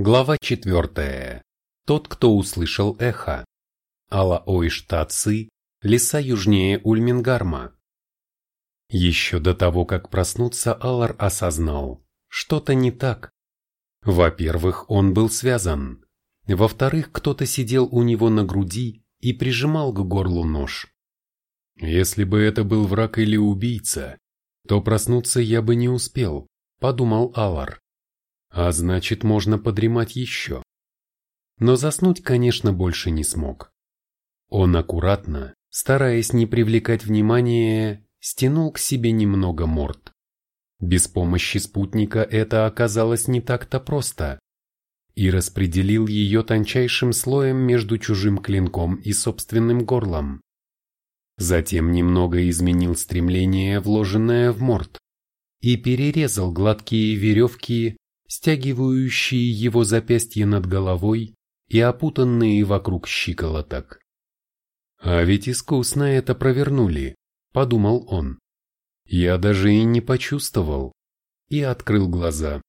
Глава четвертая. Тот, кто услышал эхо. Алаой-Штатцы, леса южнее Ульмингарма. Еще до того, как проснуться, Алар осознал, что-то не так. Во-первых, он был связан. Во-вторых, кто-то сидел у него на груди и прижимал к горлу нож. Если бы это был враг или убийца, то проснуться я бы не успел, подумал Алар. А значит, можно подремать еще. Но заснуть, конечно, больше не смог. Он аккуратно, стараясь не привлекать внимания, стянул к себе немного морд. Без помощи спутника это оказалось не так-то просто. И распределил ее тончайшим слоем между чужим клинком и собственным горлом. Затем немного изменил стремление, вложенное в морд, и перерезал гладкие веревки, стягивающие его запястья над головой и опутанные вокруг щиколоток. «А ведь искусно это провернули», — подумал он. Я даже и не почувствовал. И открыл глаза.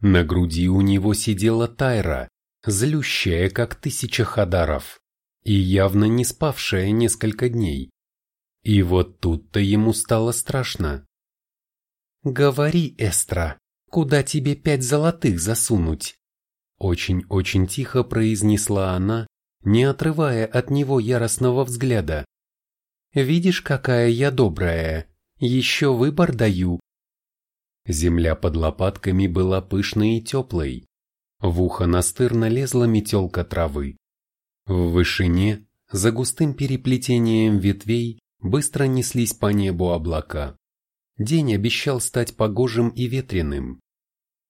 На груди у него сидела Тайра, злющая, как тысяча хадаров, и явно не спавшая несколько дней. И вот тут-то ему стало страшно. «Говори, Эстра», Куда тебе пять золотых засунуть? Очень-очень тихо произнесла она, не отрывая от него яростного взгляда. Видишь, какая я добрая, еще выбор даю. Земля под лопатками была пышной и теплой. В ухо настырно лезла метелка травы. В вышине, за густым переплетением ветвей, быстро неслись по небу облака. День обещал стать погожим и ветреным.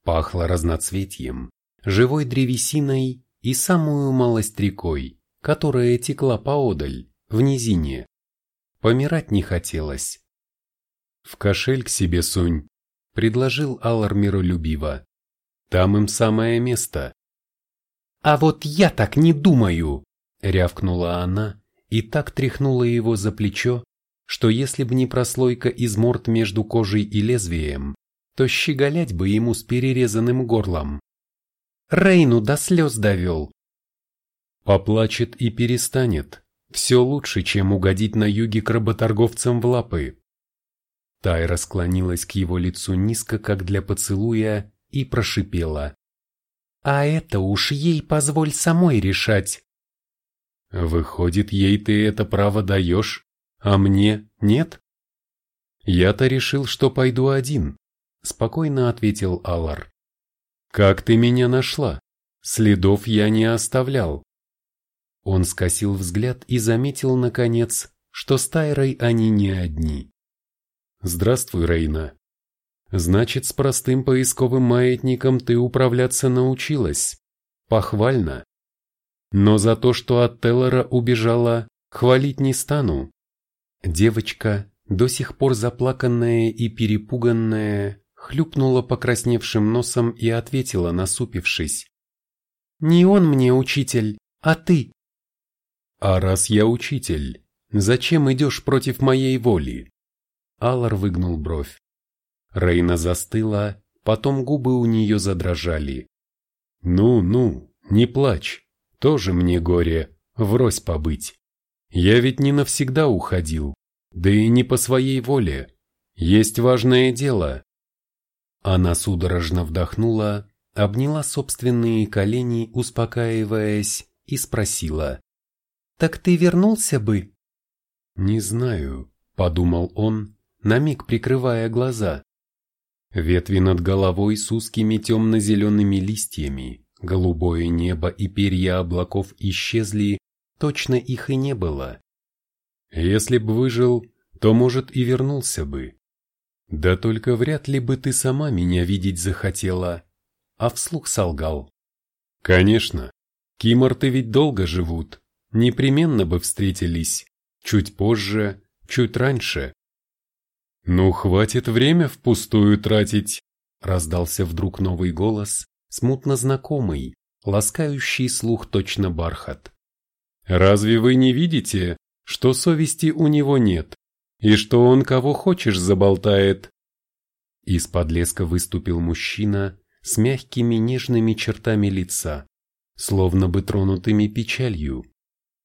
Пахло разноцветьем, живой древесиной и самую малость рекой, которая текла поодаль, в низине. Помирать не хотелось. «В кошель к себе сунь», — предложил Аллар миролюбиво. «Там им самое место». «А вот я так не думаю!» — рявкнула она и так тряхнула его за плечо, что если б не прослойка из морд между кожей и лезвием, то щеголять бы ему с перерезанным горлом. Рейну до слез довел. Поплачет и перестанет. Все лучше, чем угодить на юге к работорговцам в лапы. Тайра склонилась к его лицу низко, как для поцелуя, и прошипела. «А это уж ей позволь самой решать». «Выходит, ей ты это право даешь?» А мне нет? Я-то решил, что пойду один, спокойно ответил Алар. Как ты меня нашла? Следов я не оставлял. Он скосил взгляд и заметил, наконец, что с Тайрой они не одни. Здравствуй, Рейна. Значит, с простым поисковым маятником ты управляться научилась. Похвально. Но за то, что от Теллора убежала, хвалить не стану. Девочка, до сих пор заплаканная и перепуганная, хлюпнула покрасневшим носом и ответила, насупившись. «Не он мне учитель, а ты». «А раз я учитель, зачем идешь против моей воли?» Алар выгнул бровь. Рейна застыла, потом губы у нее задрожали. «Ну-ну, не плачь, тоже мне горе, врозь побыть. Я ведь не навсегда уходил, да и не по своей воле. Есть важное дело. Она судорожно вдохнула, обняла собственные колени, успокаиваясь, и спросила. «Так ты вернулся бы?» «Не знаю», — подумал он, на миг прикрывая глаза. Ветви над головой с узкими темно-зелеными листьями, голубое небо и перья облаков исчезли, точно их и не было. Если б выжил, то, может, и вернулся бы. Да только вряд ли бы ты сама меня видеть захотела, а вслух солгал. Конечно, киморты ведь долго живут, непременно бы встретились, чуть позже, чуть раньше. Ну, хватит время впустую тратить, раздался вдруг новый голос, смутно знакомый, ласкающий слух точно бархат. Разве вы не видите, что совести у него нет, и что он кого хочешь заболтает? Из-под леска выступил мужчина, с мягкими нежными чертами лица, словно бы тронутыми печалью.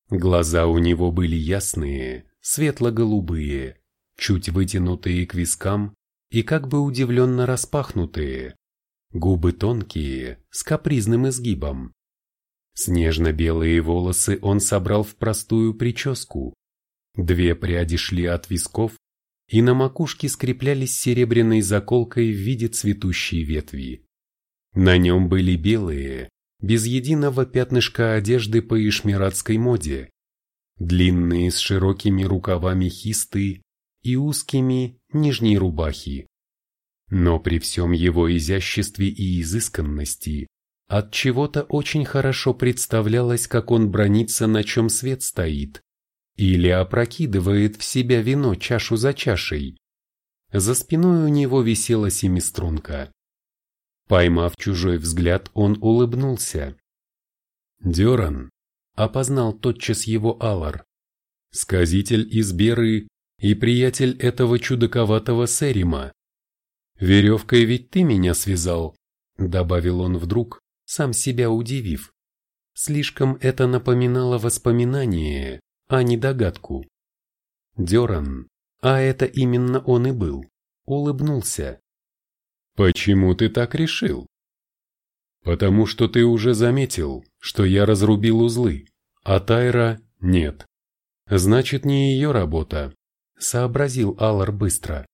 Глаза у него были ясные, светло-голубые, чуть вытянутые к вискам и как бы удивленно распахнутые. Губы тонкие, с капризным изгибом. Снежно-белые волосы он собрал в простую прическу. Две пряди шли от висков, и на макушке скреплялись серебряной заколкой в виде цветущей ветви. На нем были белые, без единого пятнышка одежды по ишмиратской моде, длинные с широкими рукавами хисты и узкими нижней рубахи. Но при всем его изяществе и изысканности от чего-то очень хорошо представлялось, как он бронится, на чем свет стоит, или опрокидывает в себя вино чашу за чашей. За спиной у него висела семиструнка. Поймав чужой взгляд, он улыбнулся. «Деран», — опознал тотчас его Алар, сказитель из Беры и приятель этого чудаковатого Серима. «Веревкой ведь ты меня связал», — добавил он вдруг, сам себя удивив. Слишком это напоминало воспоминание, а не догадку. Деран, а это именно он и был, улыбнулся. «Почему ты так решил?» «Потому что ты уже заметил, что я разрубил узлы, а Тайра нет. Значит, не ее работа», — сообразил Аллар быстро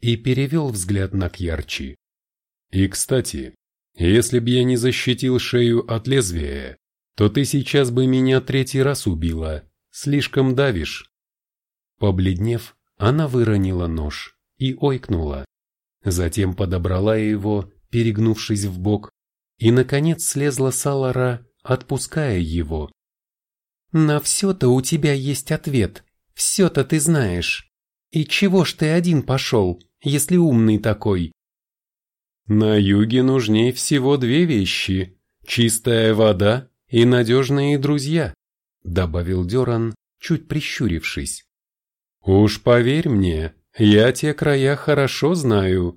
и перевел взгляд на Кьярчи. «И, кстати, если б я не защитил шею от лезвия, то ты сейчас бы меня третий раз убила, слишком давишь». Побледнев, она выронила нож и ойкнула. Затем подобрала его, перегнувшись в бок, и, наконец, слезла с Алара, отпуская его. «На все-то у тебя есть ответ, все-то ты знаешь. И чего ж ты один пошел, если умный такой?» На юге нужней всего две вещи – чистая вода и надежные друзья, добавил Деран, чуть прищурившись. Уж поверь мне, я те края хорошо знаю.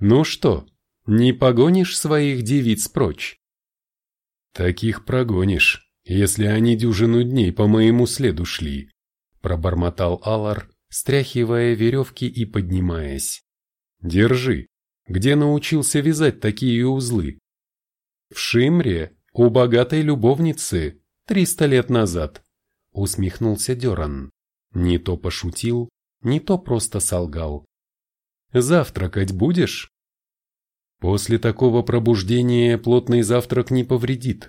Ну что, не погонишь своих девиц прочь? Таких прогонишь, если они дюжину дней по моему следу шли, пробормотал Алар, стряхивая веревки и поднимаясь. Держи. Где научился вязать такие узлы? В Шимре, у богатой любовницы, триста лет назад, усмехнулся Деран. Не то пошутил, не то просто солгал. Завтракать будешь? После такого пробуждения плотный завтрак не повредит.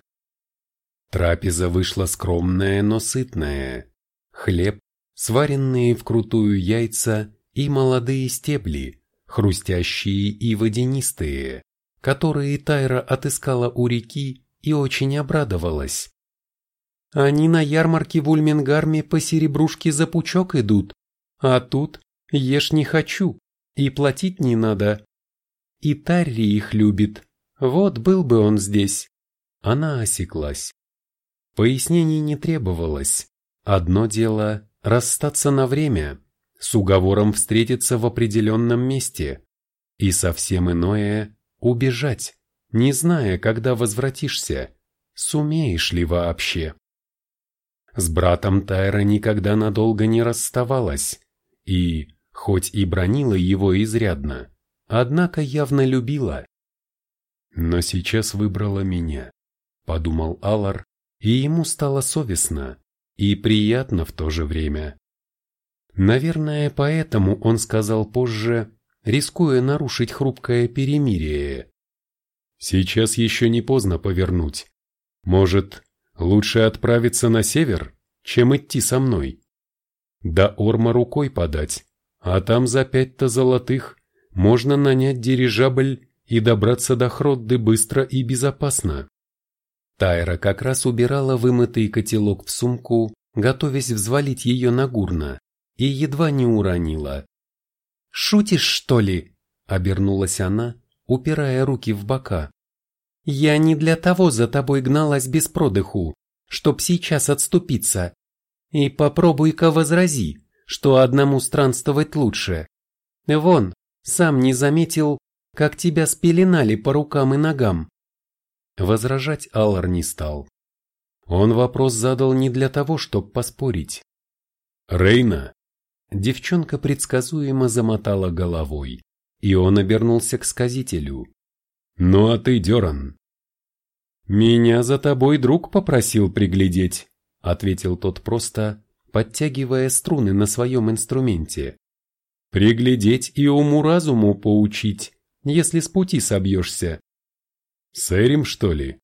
Трапеза вышла скромная, но сытная. Хлеб, сваренные вкрутую яйца и молодые стебли, хрустящие и водянистые, которые Тайра отыскала у реки и очень обрадовалась. Они на ярмарке в Ульменгарме по серебрушке за пучок идут, а тут ешь не хочу и платить не надо. И Тарри их любит, вот был бы он здесь. Она осеклась. Пояснений не требовалось. Одно дело – расстаться на время, с уговором встретиться в определенном месте, и совсем иное – убежать, не зная, когда возвратишься, сумеешь ли вообще. С братом Тайра никогда надолго не расставалась, и, хоть и бронила его изрядно, однако явно любила. Но сейчас выбрала меня, подумал Алар, и ему стало совестно и приятно в то же время. Наверное, поэтому он сказал позже, рискуя нарушить хрупкое перемирие. Сейчас еще не поздно повернуть. Может, лучше отправиться на север, чем идти со мной? До Орма рукой подать, а там за пять-то золотых можно нанять дирижабль и добраться до Хродды быстро и безопасно. Тайра как раз убирала вымытый котелок в сумку, готовясь взвалить ее на гурна и едва не уронила. «Шутишь, что ли?» — обернулась она, упирая руки в бока. «Я не для того за тобой гналась без продыху, чтоб сейчас отступиться. И попробуй-ка возрази, что одному странствовать лучше. Вон, сам не заметил, как тебя спеленали по рукам и ногам. Возражать Аллар не стал. Он вопрос задал не для того, чтобы поспорить. «Рейна!» Девчонка предсказуемо замотала головой, и он обернулся к сказителю. «Ну а ты, Деран?» «Меня за тобой друг попросил приглядеть», — ответил тот просто, подтягивая струны на своем инструменте. «Приглядеть и уму-разуму поучить, если с пути собьешься». «С Эрим, что ли?»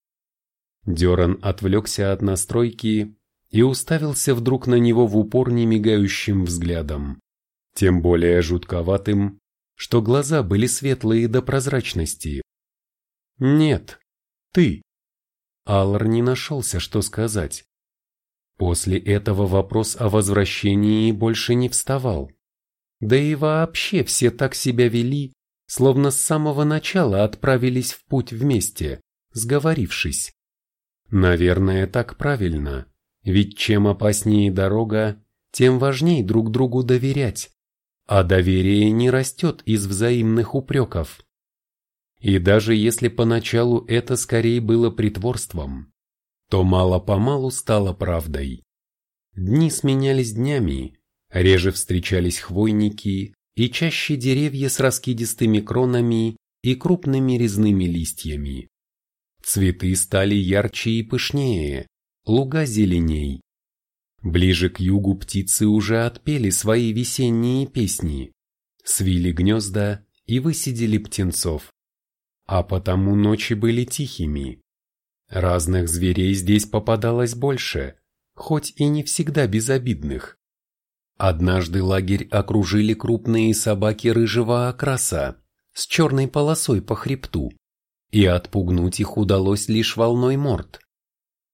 Деран отвлекся от настройки и уставился вдруг на него в упор немигающим взглядом, тем более жутковатым, что глаза были светлые до прозрачности. «Нет, ты». Аллар не нашелся, что сказать. После этого вопрос о возвращении больше не вставал. Да и вообще все так себя вели, словно с самого начала отправились в путь вместе, сговорившись. Наверное, так правильно, ведь чем опаснее дорога, тем важнее друг другу доверять, а доверие не растет из взаимных упреков. И даже если поначалу это скорее было притворством, то мало-помалу стало правдой. Дни сменялись днями, реже встречались хвойники и чаще деревья с раскидистыми кронами и крупными резными листьями. Цветы стали ярче и пышнее, луга зеленей. Ближе к югу птицы уже отпели свои весенние песни, свили гнезда и высидели птенцов. А потому ночи были тихими. Разных зверей здесь попадалось больше, хоть и не всегда безобидных. Однажды лагерь окружили крупные собаки рыжего окраса с черной полосой по хребту и отпугнуть их удалось лишь волной морд.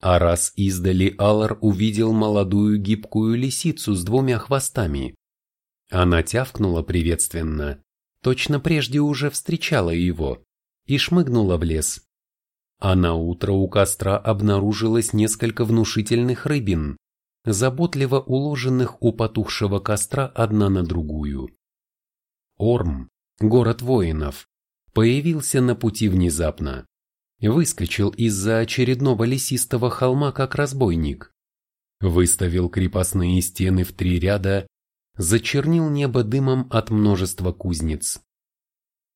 А раз издали Аллар увидел молодую гибкую лисицу с двумя хвостами. Она тявкнула приветственно, точно прежде уже встречала его, и шмыгнула в лес. А на утро у костра обнаружилось несколько внушительных рыбин, заботливо уложенных у потухшего костра одна на другую. Орм, город воинов, появился на пути внезапно. Выскочил из-за очередного лесистого холма как разбойник. Выставил крепостные стены в три ряда, зачернил небо дымом от множества кузнец.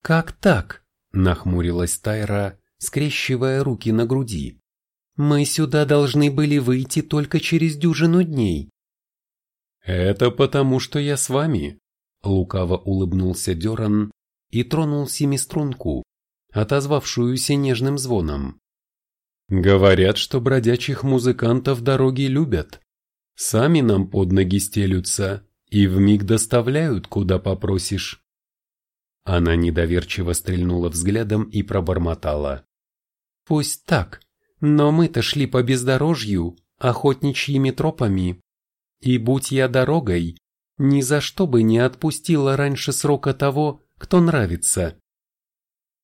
«Как так?» – нахмурилась Тайра, скрещивая руки на груди. «Мы сюда должны были выйти только через дюжину дней». «Это потому, что я с вами», – лукаво улыбнулся Деран, и тронул семиструнку, отозвавшуюся нежным звоном. Говорят, что бродячих музыкантов дороги любят. Сами нам под ноги стелются и вмиг доставляют, куда попросишь. Она недоверчиво стрельнула взглядом и пробормотала. Пусть так, но мы-то шли по бездорожью, охотничьими тропами. И будь я дорогой, ни за что бы не отпустила раньше срока того, кто нравится.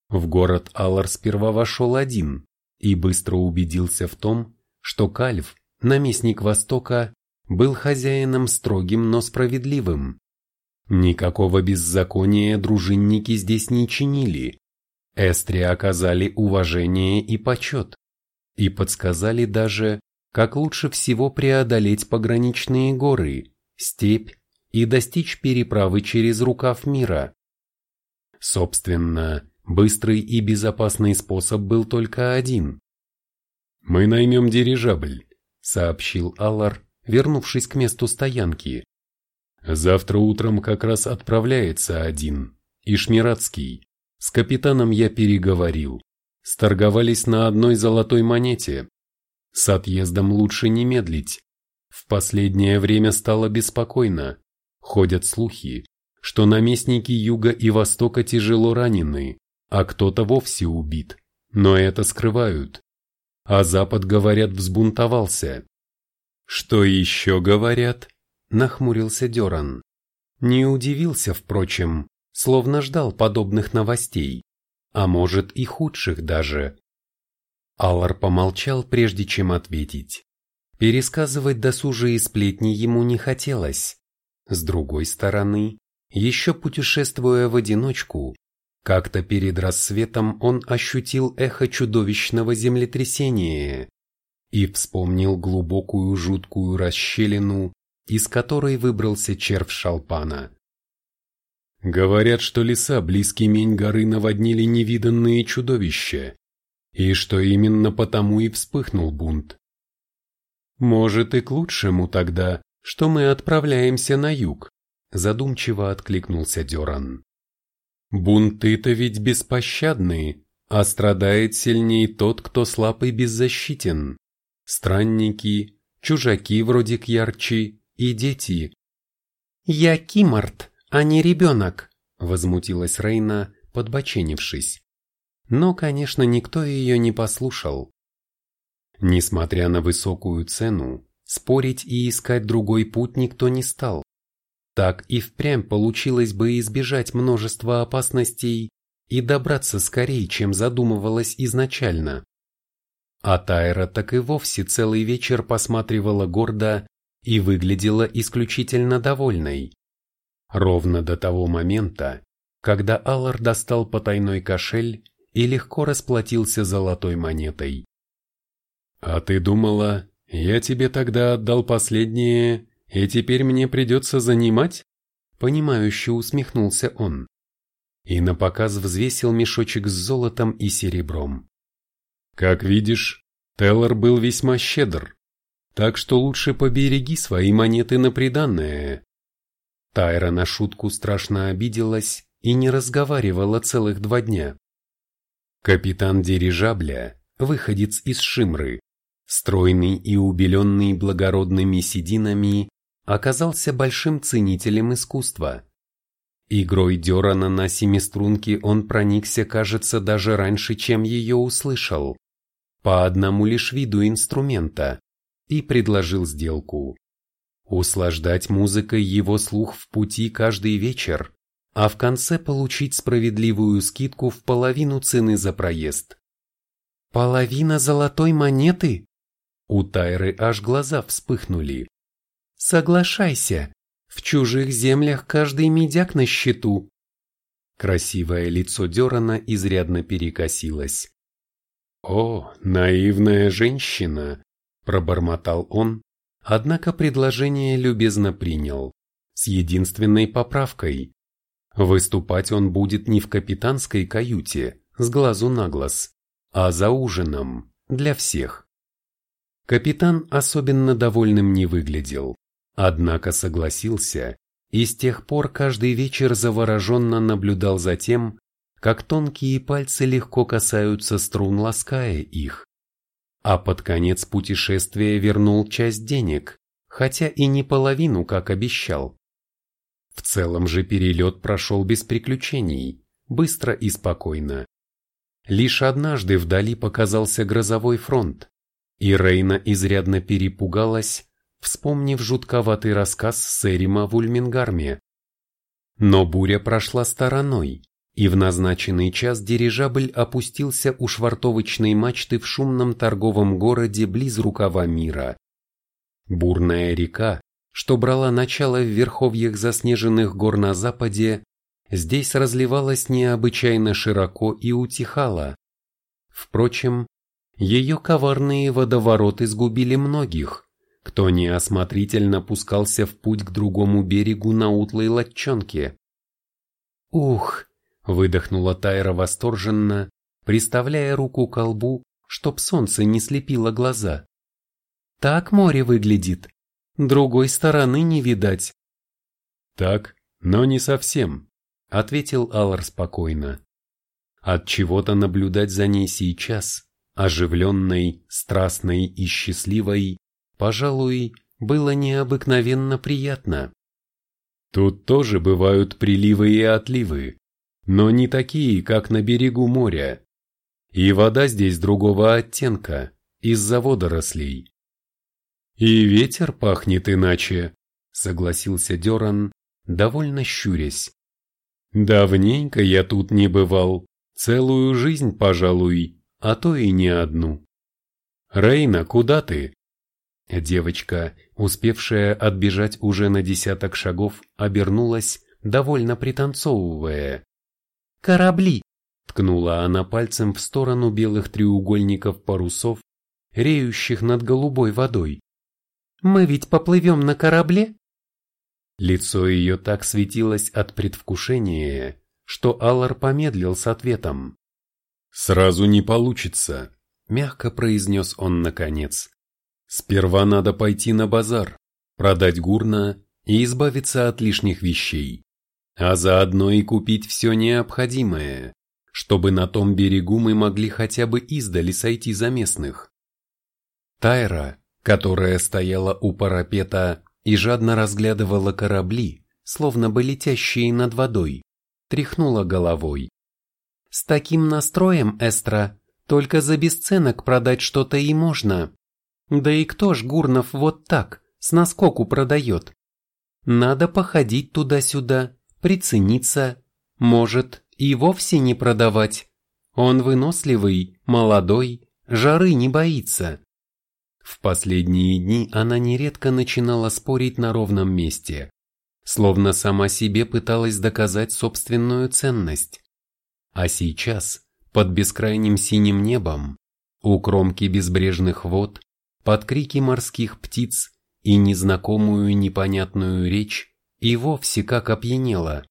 В город Аллар сперва вошел один и быстро убедился в том, что Кальв, наместник Востока, был хозяином строгим, но справедливым. Никакого беззакония дружинники здесь не чинили. Эстри оказали уважение и почет, и подсказали даже, как лучше всего преодолеть пограничные горы, степь и достичь переправы через рукав мира. Собственно, быстрый и безопасный способ был только один. «Мы наймем дирижабль», — сообщил Аллар, вернувшись к месту стоянки. «Завтра утром как раз отправляется один, Ишмиратский. С капитаном я переговорил. Сторговались на одной золотой монете. С отъездом лучше не медлить. В последнее время стало беспокойно. Ходят слухи, что наместники Юга и Востока тяжело ранены, а кто-то вовсе убит, но это скрывают. А Запад, говорят, взбунтовался. Что еще говорят? Нахмурился Деран. Не удивился, впрочем, словно ждал подобных новостей, а может и худших даже. Аллар помолчал, прежде чем ответить. Пересказывать досужие сплетни ему не хотелось. С другой стороны, еще путешествуя в одиночку, Как-то перед рассветом он ощутил эхо чудовищного землетрясения и вспомнил глубокую жуткую расщелину, из которой выбрался червь шалпана. Говорят, что леса близкий мень горы наводнили невиданные чудовища, и что именно потому и вспыхнул бунт. Может и к лучшему тогда, что мы отправляемся на юг, задумчиво откликнулся Деран. Бунты-то ведь беспощадные, а страдает сильнее тот, кто слаб и беззащитен. Странники, чужаки вроде Кьярчи и дети. «Я Кимарт, а не ребенок», — возмутилась Рейна, подбоченившись. Но, конечно, никто ее не послушал. Несмотря на высокую цену, спорить и искать другой путь никто не стал. Так и впрямь получилось бы избежать множества опасностей и добраться скорее, чем задумывалось изначально. А Тайра так и вовсе целый вечер посматривала гордо и выглядела исключительно довольной. Ровно до того момента, когда Аллар достал потайной кошель и легко расплатился золотой монетой. «А ты думала, я тебе тогда отдал последнее и теперь мне придется занимать?» Понимающе усмехнулся он. И на показ взвесил мешочек с золотом и серебром. Как видишь, Теллор был весьма щедр, так что лучше побереги свои монеты на приданное. Тайра на шутку страшно обиделась и не разговаривала целых два дня. Капитан дирижабля, выходец из Шимры, стройный и убеленный благородными сединами, оказался большим ценителем искусства. Игрой Дерана на семиструнке он проникся, кажется, даже раньше, чем ее услышал, по одному лишь виду инструмента, и предложил сделку. Услаждать музыкой его слух в пути каждый вечер, а в конце получить справедливую скидку в половину цены за проезд. «Половина золотой монеты?» У Тайры аж глаза вспыхнули. Соглашайся, в чужих землях каждый медяк на счету. Красивое лицо Дерана изрядно перекосилось. «О, наивная женщина!» – пробормотал он, однако предложение любезно принял, с единственной поправкой. Выступать он будет не в капитанской каюте, с глазу на глаз, а за ужином, для всех. Капитан особенно довольным не выглядел. Однако согласился, и с тех пор каждый вечер завороженно наблюдал за тем, как тонкие пальцы легко касаются струн, лаская их. А под конец путешествия вернул часть денег, хотя и не половину, как обещал. В целом же перелет прошел без приключений, быстро и спокойно. Лишь однажды вдали показался грозовой фронт, и Рейна изрядно перепугалась, вспомнив жутковатый рассказ Сэрима в Ульмингарме. Но буря прошла стороной, и в назначенный час дирижабль опустился у швартовочной мачты в шумном торговом городе близ рукава мира. Бурная река, что брала начало в верховьях заснеженных гор на западе, здесь разливалась необычайно широко и утихала. Впрочем, ее коварные водовороты сгубили многих, кто неосмотрительно пускался в путь к другому берегу на утлой лодчонке. «Ух!» — выдохнула Тайра восторженно, приставляя руку к колбу, чтоб солнце не слепило глаза. «Так море выглядит. Другой стороны не видать». «Так, но не совсем», — ответил Аллар спокойно. От чего то наблюдать за ней сейчас, оживленной, страстной и счастливой, пожалуй, было необыкновенно приятно. Тут тоже бывают приливы и отливы, но не такие, как на берегу моря. И вода здесь другого оттенка, из-за водорослей. И ветер пахнет иначе, согласился Деран, довольно щурясь. Давненько я тут не бывал, целую жизнь, пожалуй, а то и не одну. Рейна, куда ты? Девочка, успевшая отбежать уже на десяток шагов, обернулась, довольно пританцовывая. Корабли!» Ткнула она пальцем в сторону белых треугольников парусов, реющих над голубой водой. «Мы ведь поплывем на корабле?» Лицо ее так светилось от предвкушения, что Аллар помедлил с ответом. «Сразу не получится», — мягко произнес он наконец. «Сперва надо пойти на базар, продать гурна и избавиться от лишних вещей, а заодно и купить все необходимое, чтобы на том берегу мы могли хотя бы издали сойти за местных». Тайра, которая стояла у парапета и жадно разглядывала корабли, словно бы летящие над водой, тряхнула головой. «С таким настроем, Эстра, только за бесценок продать что-то и можно. Да и кто ж Гурнов вот так, с наскоку продает? Надо походить туда-сюда, прицениться, может, и вовсе не продавать. Он выносливый, молодой, жары не боится. В последние дни она нередко начинала спорить на ровном месте, словно сама себе пыталась доказать собственную ценность. А сейчас, под бескрайним синим небом, у кромки безбрежных вод, под крики морских птиц и незнакомую непонятную речь, и вовсе как опьянела.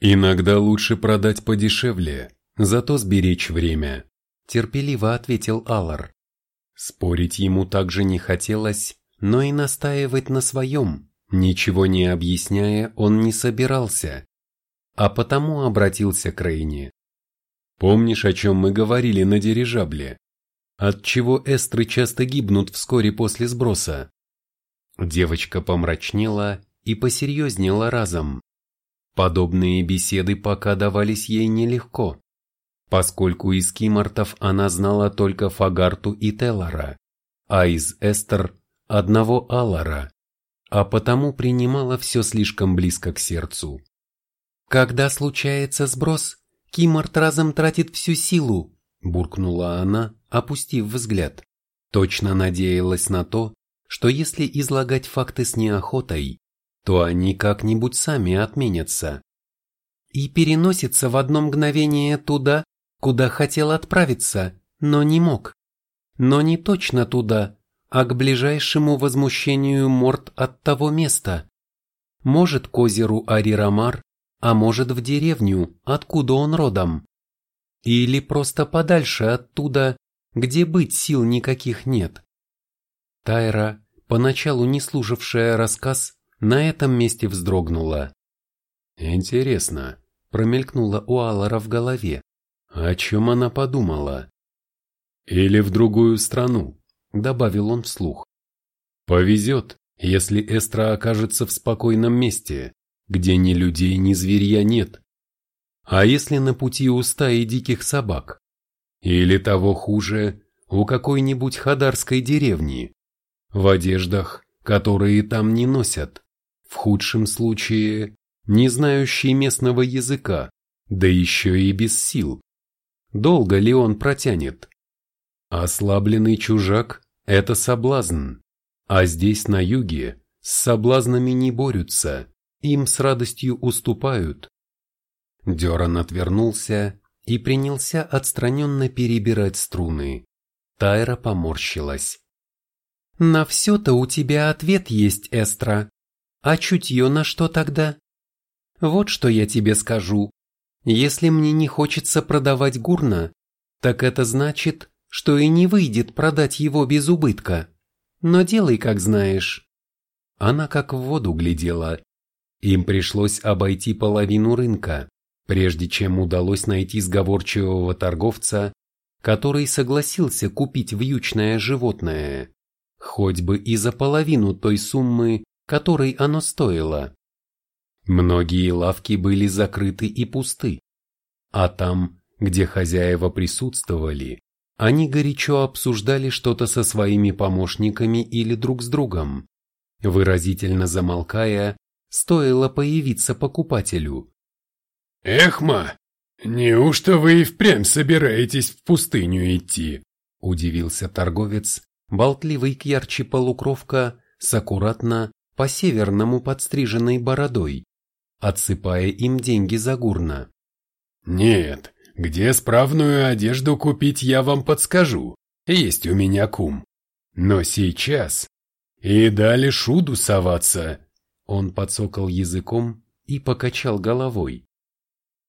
«Иногда лучше продать подешевле, зато сберечь время», терпеливо ответил Аллар. Спорить ему также не хотелось, но и настаивать на своем, ничего не объясняя, он не собирался, а потому обратился к Рейне. «Помнишь, о чем мы говорили на дирижабле? Отчего эстры часто гибнут вскоре после сброса?» Девочка помрачнела и посерьезнела разом. Подобные беседы пока давались ей нелегко поскольку из Кимартов она знала только Фагарту и Теллара, а из Эстер – одного Аллара, а потому принимала все слишком близко к сердцу. «Когда случается сброс, Кимарт разом тратит всю силу», – буркнула она, опустив взгляд. Точно надеялась на то, что если излагать факты с неохотой, то они как-нибудь сами отменятся. И переносится в одно мгновение туда, куда хотел отправиться, но не мог. Но не точно туда, а к ближайшему возмущению морд от того места. Может, к озеру Арирамар, а может, в деревню, откуда он родом. Или просто подальше оттуда, где быть сил никаких нет. Тайра, поначалу не слушавшая рассказ, на этом месте вздрогнула. «Интересно», — промелькнула у Аллара в голове. О чем она подумала? Или в другую страну, добавил он вслух. Повезет, если Эстра окажется в спокойном месте, где ни людей, ни зверья нет. А если на пути у стаи диких собак? Или того хуже, у какой-нибудь хадарской деревни, в одеждах, которые там не носят, в худшем случае, не знающий местного языка, да еще и без сил. Долго ли он протянет? Ослабленный чужак – это соблазн, а здесь на юге с соблазнами не борются, им с радостью уступают. Деран отвернулся и принялся отстраненно перебирать струны. Тайра поморщилась. «На все-то у тебя ответ есть, Эстра. А чутье на что тогда? Вот что я тебе скажу. Если мне не хочется продавать гурна, так это значит, что и не выйдет продать его без убытка. Но делай, как знаешь. Она как в воду глядела. Им пришлось обойти половину рынка, прежде чем удалось найти сговорчивого торговца, который согласился купить вьючное животное, хоть бы и за половину той суммы, которой оно стоило. Многие лавки были закрыты и пусты, а там, где хозяева присутствовали, они горячо обсуждали что-то со своими помощниками или друг с другом. Выразительно замолкая, стоило появиться покупателю. «Эхма, неужто вы и впрямь собираетесь в пустыню идти?» – удивился торговец, болтливый к ярче полукровка с аккуратно по-северному подстриженной бородой отсыпая им деньги за гурна. Нет, где справную одежду купить я вам подскажу. Есть у меня кум. Но сейчас... И дали шуду соваться. Он подсокал языком и покачал головой.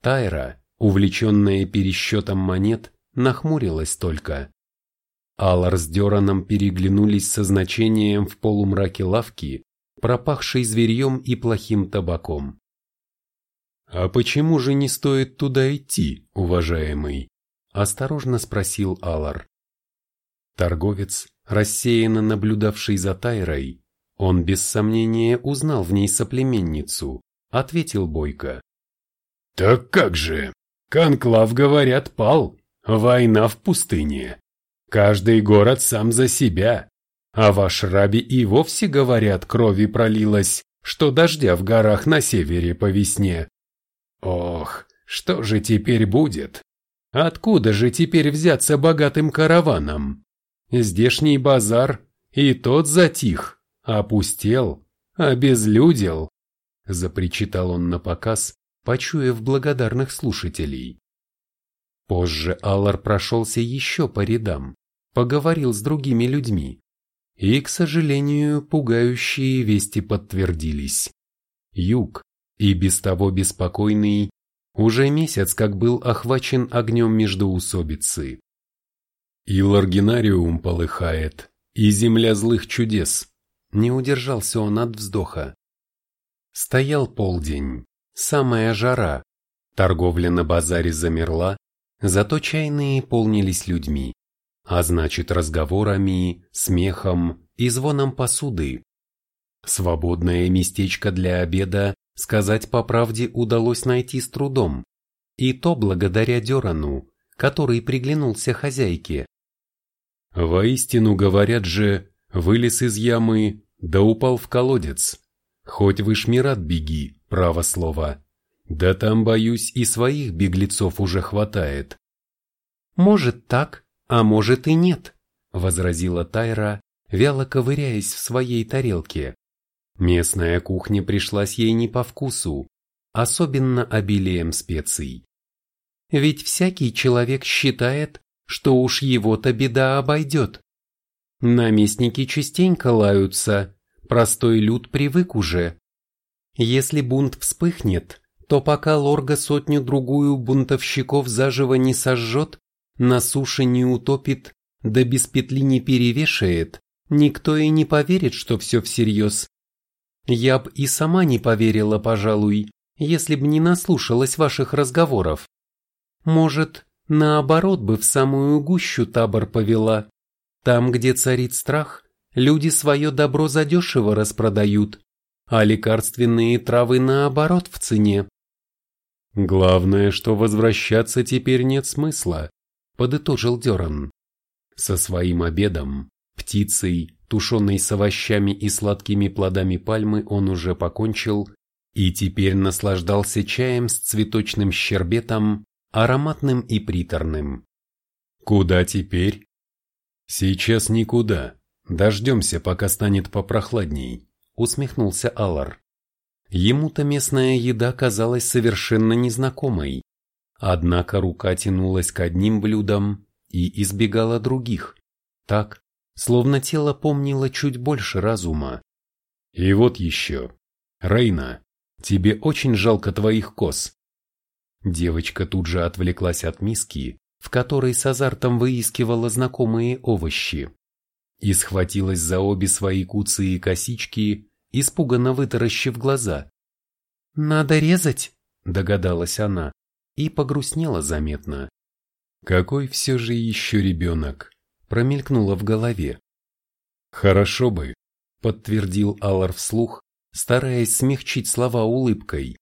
Тайра, увлеченная пересчетом монет, нахмурилась только. Аллар с Дераном переглянулись со значением в полумраке лавки, пропахшей зверьем и плохим табаком. «А почему же не стоит туда идти, уважаемый?» – осторожно спросил Алар. Торговец, рассеянно наблюдавший за Тайрой, он без сомнения узнал в ней соплеменницу, ответил Бойко. «Так как же? Конклав, говорят, пал. Война в пустыне. Каждый город сам за себя. А ваш раби и вовсе, говорят, крови пролилось, что дождя в горах на севере по весне. Ох, что же теперь будет? Откуда же теперь взяться богатым караваном? Здешний базар и тот затих, опустел, обезлюдел, запричитал он на показ, почуяв благодарных слушателей. Позже Аллар прошелся еще по рядам, поговорил с другими людьми. И, к сожалению, пугающие вести подтвердились. Юг, и без того беспокойный, уже месяц как был охвачен огнем междоусобицы. И Ларгинариум полыхает, и земля злых чудес. Не удержался он от вздоха. Стоял полдень, самая жара. Торговля на базаре замерла, зато чайные полнились людьми а значит разговорами, смехом и звоном посуды. Свободное местечко для обеда, сказать по правде, удалось найти с трудом, и то благодаря Дерану, который приглянулся хозяйке. Воистину, говорят же, вылез из ямы, да упал в колодец. Хоть в Ишмират беги, право слово. Да там, боюсь, и своих беглецов уже хватает. Может так, «А может и нет», — возразила Тайра, вяло ковыряясь в своей тарелке. Местная кухня пришлась ей не по вкусу, особенно обилием специй. Ведь всякий человек считает, что уж его-то беда обойдет. Наместники частенько лаются, простой люд привык уже. Если бунт вспыхнет, то пока Лорга сотню-другую бунтовщиков заживо не сожжет, на суше не утопит, да без петли не перевешает, никто и не поверит, что все всерьез. Я б и сама не поверила, пожалуй, если б не наслушалась ваших разговоров. Может, наоборот бы в самую гущу табор повела. Там, где царит страх, люди свое добро задешево распродают, а лекарственные травы наоборот в цене. Главное, что возвращаться теперь нет смысла, подытожил Деран. Со своим обедом, птицей, тушеной с овощами и сладкими плодами пальмы он уже покончил и теперь наслаждался чаем с цветочным щербетом, ароматным и приторным. Куда теперь? Сейчас никуда. Дождемся, пока станет попрохладней, усмехнулся Алар. Ему-то местная еда казалась совершенно незнакомой, Однако рука тянулась к одним блюдам и избегала других, так, словно тело помнило чуть больше разума. И вот еще. Рейна, тебе очень жалко твоих коз. Девочка тут же отвлеклась от миски, в которой с азартом выискивала знакомые овощи, и схватилась за обе свои куцые косички, испуганно вытаращив глаза. «Надо резать», — догадалась она и погрустнела заметно. Какой все же еще ребенок, промелькнуло в голове. Хорошо бы, подтвердил Аллар вслух, стараясь смягчить слова улыбкой.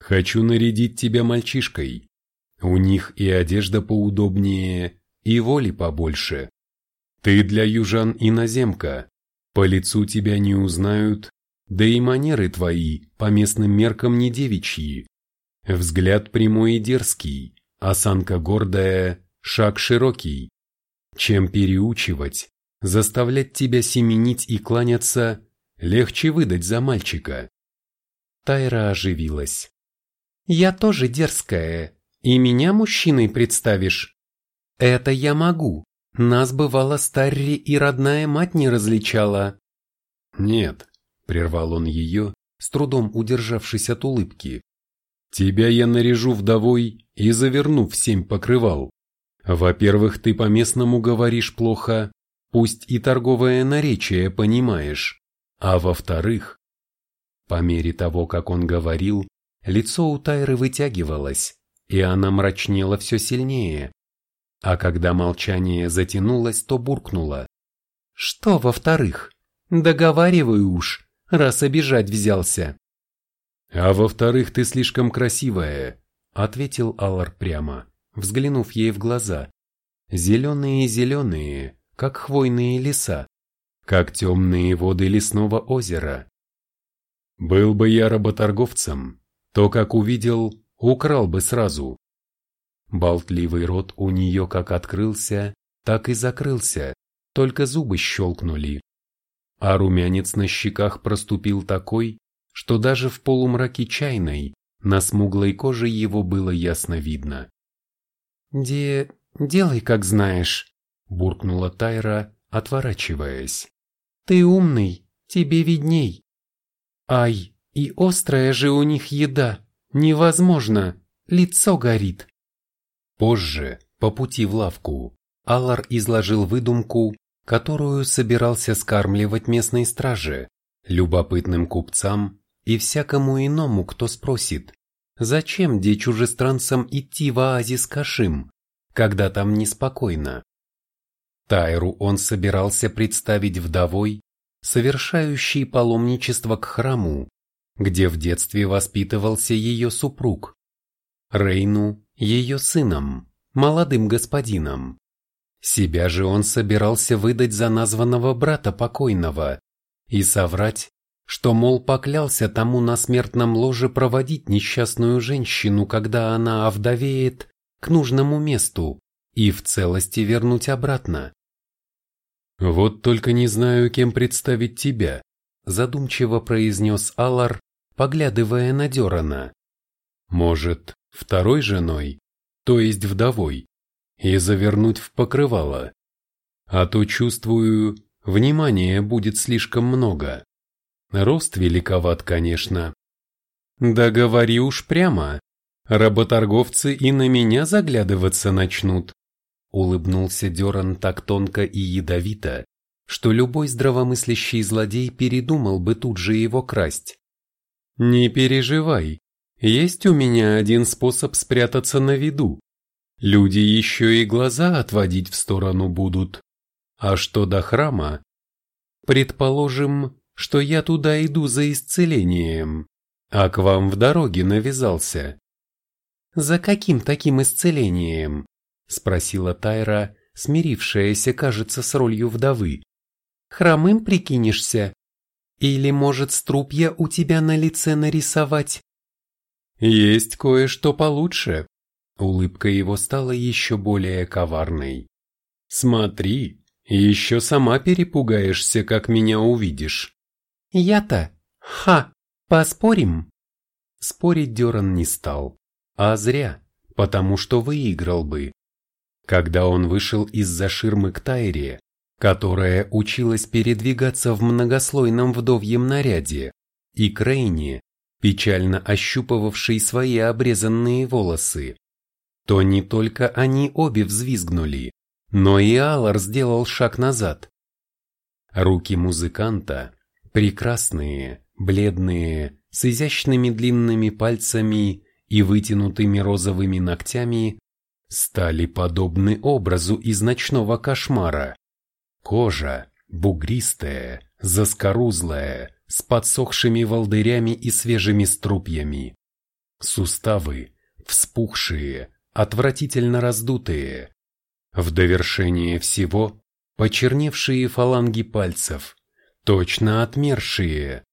Хочу нарядить тебя мальчишкой. У них и одежда поудобнее, и воли побольше. Ты для южан иноземка, по лицу тебя не узнают, да и манеры твои по местным меркам не девичьи. Взгляд прямой и дерзкий, осанка гордая, шаг широкий. Чем переучивать, заставлять тебя семенить и кланяться, легче выдать за мальчика. Тайра оживилась. «Я тоже дерзкая, И меня мужчиной представишь? Это я могу. Нас бывало Старри и родная мать не различала. Нет, прервал он ее, с трудом удержавшись от улыбки. Тебя я наряжу вдовой и заверну в семь покрывал. Во-первых, ты по-местному говоришь плохо, пусть и торговое наречие понимаешь. А во-вторых, по мере того, как он говорил, лицо у Тайры вытягивалось, и она мрачнела все сильнее. А когда молчание затянулось, то буркнула. «Что во-вторых? Договариваю уж, раз обижать взялся». «А во-вторых, ты слишком красивая», — ответил Аллар прямо, взглянув ей в глаза. «Зеленые-зеленые, как хвойные леса, как темные воды лесного озера. Был бы я работорговцем, то, как увидел, украл бы сразу. Болтливый рот у нее как открылся, так и закрылся, только зубы щелкнули. А румянец на щеках проступил такой, что даже в полумраке чайной на смуглой коже его было ясно видно. «Де... делай, как знаешь», — буркнула Тайра, отворачиваясь. «Ты умный, тебе видней». «Ай, и острая же у них еда, невозможно, лицо горит». Позже, по пути в лавку, Аллар изложил выдумку, которую собирался скармливать местной страже, любопытным купцам и всякому иному, кто спросит, зачем де чужестранцам идти в оазис Кашим, когда там неспокойно. Тайру он собирался представить вдовой, совершающей паломничество к храму, где в детстве воспитывался ее супруг, Рейну ее сыном, молодым господином. Себя же он собирался выдать за названного брата покойного и соврать, что, мол, поклялся тому на смертном ложе проводить несчастную женщину, когда она овдовеет, к нужному месту и в целости вернуть обратно. «Вот только не знаю, кем представить тебя», задумчиво произнес Алар, поглядывая на Дерана. «Может, второй женой, то есть вдовой, и завернуть в покрывало. А то, чувствую, внимания будет слишком много. Рост великоват, конечно. Да говори уж прямо, работорговцы и на меня заглядываться начнут. Улыбнулся Деран так тонко и ядовито, что любой здравомыслящий злодей передумал бы тут же его красть. «Не переживай, есть у меня один способ спрятаться на виду. Люди еще и глаза отводить в сторону будут. А что до храма? Предположим, что я туда иду за исцелением, а к вам в дороге навязался. За каким таким исцелением? Спросила Тайра, смирившаяся, кажется, с ролью вдовы. Хромым прикинешься? Или, может, струпья у тебя на лице нарисовать? Есть кое-что получше. Улыбка его стала еще более коварной. Смотри, еще сама перепугаешься, как меня увидишь. Я-то? Ха! Поспорим? Спорить Деран не стал. А зря, потому что выиграл бы. Когда он вышел из-за ширмы к Тайре, которая училась передвигаться в многослойном вдовьем наряде, и Крейне, печально ощупывавшей свои обрезанные волосы, то не только они обе взвизгнули, но и Алар сделал шаг назад. Руки музыканта, прекрасные, бледные, с изящными длинными пальцами и вытянутыми розовыми ногтями, стали подобны образу из ночного кошмара. Кожа, бугристая, заскорузлая, с подсохшими волдырями и свежими струпьями. Суставы, вспухшие, отвратительно раздутые. В довершение всего, почерневшие фаланги пальцев, точно отмершие.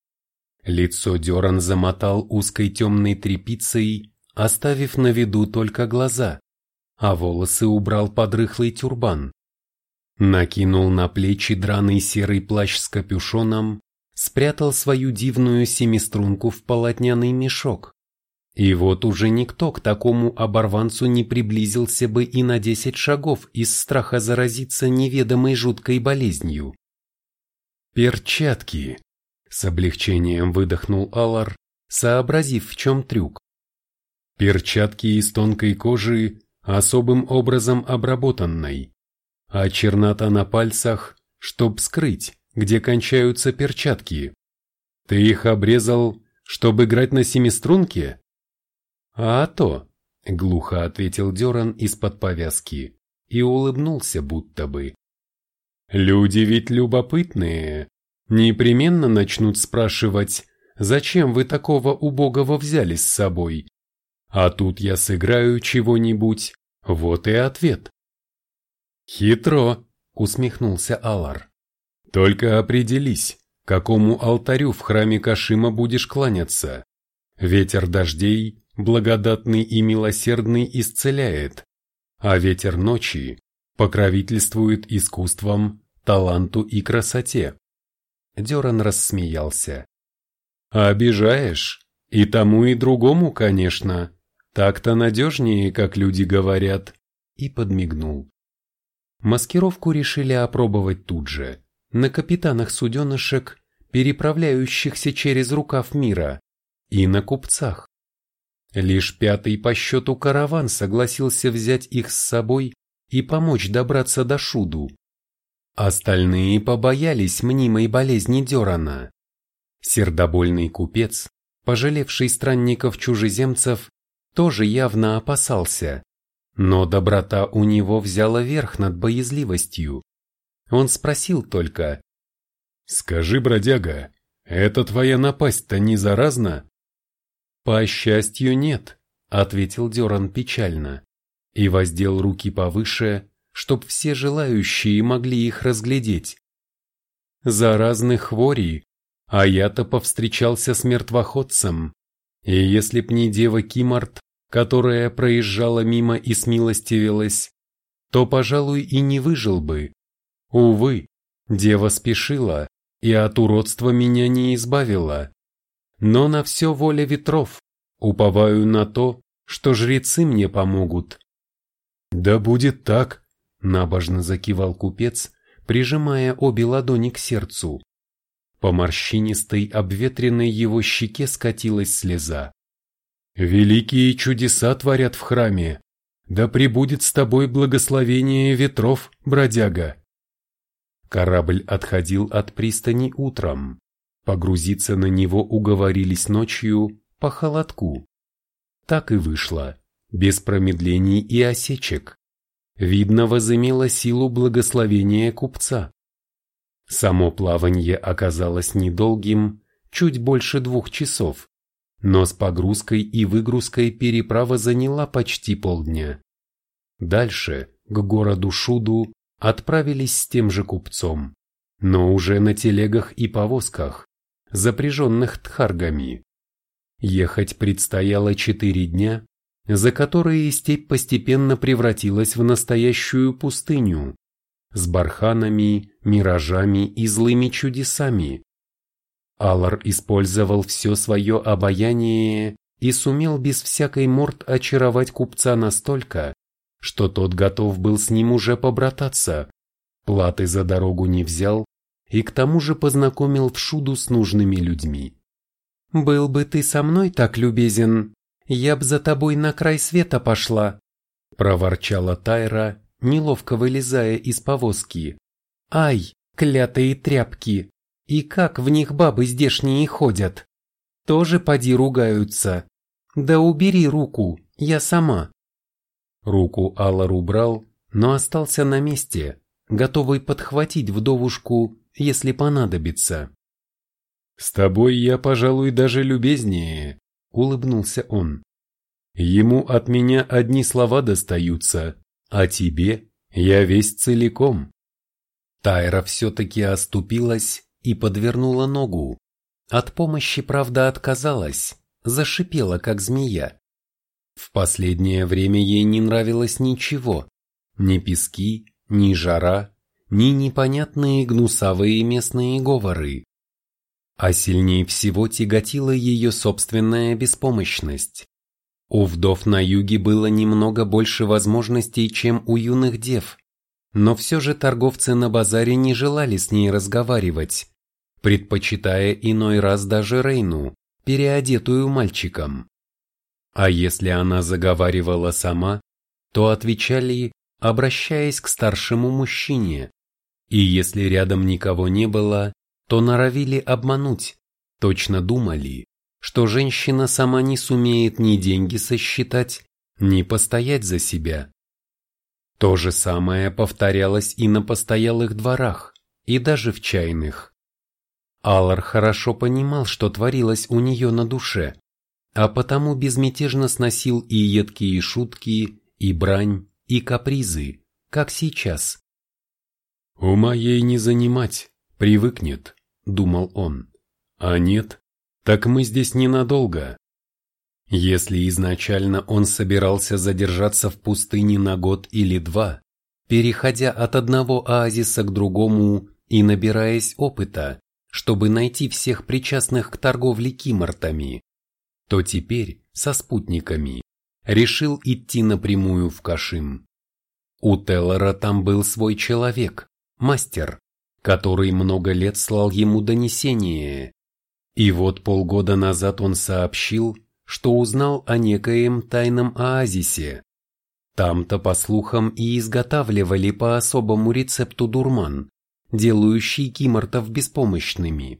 Лицо Деран замотал узкой темной тряпицей, оставив на виду только глаза, а волосы убрал под рыхлый тюрбан. Накинул на плечи драный серый плащ с капюшоном, спрятал свою дивную семиструнку в полотняный мешок. И вот уже никто к такому оборванцу не приблизился бы и на десять шагов из страха заразиться неведомой жуткой болезнью. «Перчатки!» — с облегчением выдохнул Алар, сообразив, в чем трюк. «Перчатки из тонкой кожи, особым образом обработанной, а чернота на пальцах, чтоб скрыть, где кончаются перчатки. Ты их обрезал, чтобы играть на семиструнке?» «А то», — глухо ответил Деран из-под повязки и улыбнулся будто бы. «Люди ведь любопытные, непременно начнут спрашивать, зачем вы такого убогого взяли с собой? А тут я сыграю чего-нибудь, вот и ответ». «Хитро», — усмехнулся Алар. «Только определись, какому алтарю в храме Кашима будешь кланяться. Ветер дождей благодатный и милосердный исцеляет, а ветер ночи покровительствует искусствам, таланту и красоте. Деран рассмеялся. «Обижаешь? И тому, и другому, конечно. Так-то надежнее, как люди говорят». И подмигнул. Маскировку решили опробовать тут же, на капитанах суденышек, переправляющихся через рукав мира, и на купцах. Лишь пятый по счету караван согласился взять их с собой и помочь добраться до Шуду. Остальные побоялись мнимой болезни Дерана. Сердобольный купец, пожалевший странников-чужеземцев, тоже явно опасался, но доброта у него взяла верх над боязливостью. Он спросил только, «Скажи, бродяга, эта твоя напасть-то не заразна?» «По счастью, нет», — ответил Деран печально и воздел руки повыше, чтоб все желающие могли их разглядеть. «Заразны хвори, а я-то повстречался с мертвоходцем, и если б не дева Кимарт, которая проезжала мимо и смилостивилась, то, пожалуй, и не выжил бы. Увы, дева спешила и от уродства меня не избавила. Но на все воля ветров, уповаю на то, что жрецы мне помогут. Да будет так, набожно закивал купец, прижимая обе ладони к сердцу. По морщинистой, обветренной его щеке скатилась слеза. «Великие чудеса творят в храме! Да пребудет с тобой благословение ветров, бродяга!» Корабль отходил от пристани утром. Погрузиться на него уговорились ночью по холодку. Так и вышло, без промедлений и осечек. Видно, возымело силу благословения купца. Само плавание оказалось недолгим, чуть больше двух часов, но с погрузкой и выгрузкой переправа заняла почти полдня. Дальше, к городу Шуду, отправились с тем же купцом, но уже на телегах и повозках, запряженных тхаргами. Ехать предстояло четыре дня, за которые степь постепенно превратилась в настоящую пустыню, с барханами, миражами и злыми чудесами. Алар использовал все свое обаяние и сумел без всякой морд очаровать купца настолько, что тот готов был с ним уже побрататься, платы за дорогу не взял и к тому же познакомил в шуду с нужными людьми. «Был бы ты со мной так любезен, я б за тобой на край света пошла», проворчала Тайра, неловко вылезая из повозки. «Ай, клятые тряпки! И как в них бабы здешние ходят? Тоже поди ругаются. Да убери руку, я сама». Руку Аллар убрал, но остался на месте, готовый подхватить вдовушку если понадобится. «С тобой я, пожалуй, даже любезнее», — улыбнулся он. «Ему от меня одни слова достаются, а тебе я весь целиком». Тайра все-таки оступилась и подвернула ногу. От помощи, правда, отказалась, зашипела, как змея. В последнее время ей не нравилось ничего. Ни пески, ни жара, ни непонятные гнусавые местные говоры. А сильнее всего тяготила ее собственная беспомощность. У вдов на юге было немного больше возможностей, чем у юных дев, но все же торговцы на базаре не желали с ней разговаривать, предпочитая иной раз даже Рейну, переодетую мальчиком. А если она заговаривала сама, то отвечали, обращаясь к старшему мужчине, и если рядом никого не было, то норовили обмануть, точно думали, что женщина сама не сумеет ни деньги сосчитать, ни постоять за себя. То же самое повторялось и на постоялых дворах, и даже в чайных. Аллар хорошо понимал, что творилось у нее на душе, а потому безмятежно сносил и едкие шутки, и брань, и капризы, как сейчас. «Ума ей не занимать, привыкнет», — думал он. «А нет, так мы здесь ненадолго». Если изначально он собирался задержаться в пустыне на год или два, переходя от одного оазиса к другому и набираясь опыта, чтобы найти всех причастных к торговле кимортами, то теперь, со спутниками, решил идти напрямую в Кашим. У Теллора там был свой человек, мастер, который много лет слал ему донесение. И вот полгода назад он сообщил, что узнал о некоем тайном оазисе. Там-то, по слухам, и изготавливали по особому рецепту дурман, делающий кимортов беспомощными.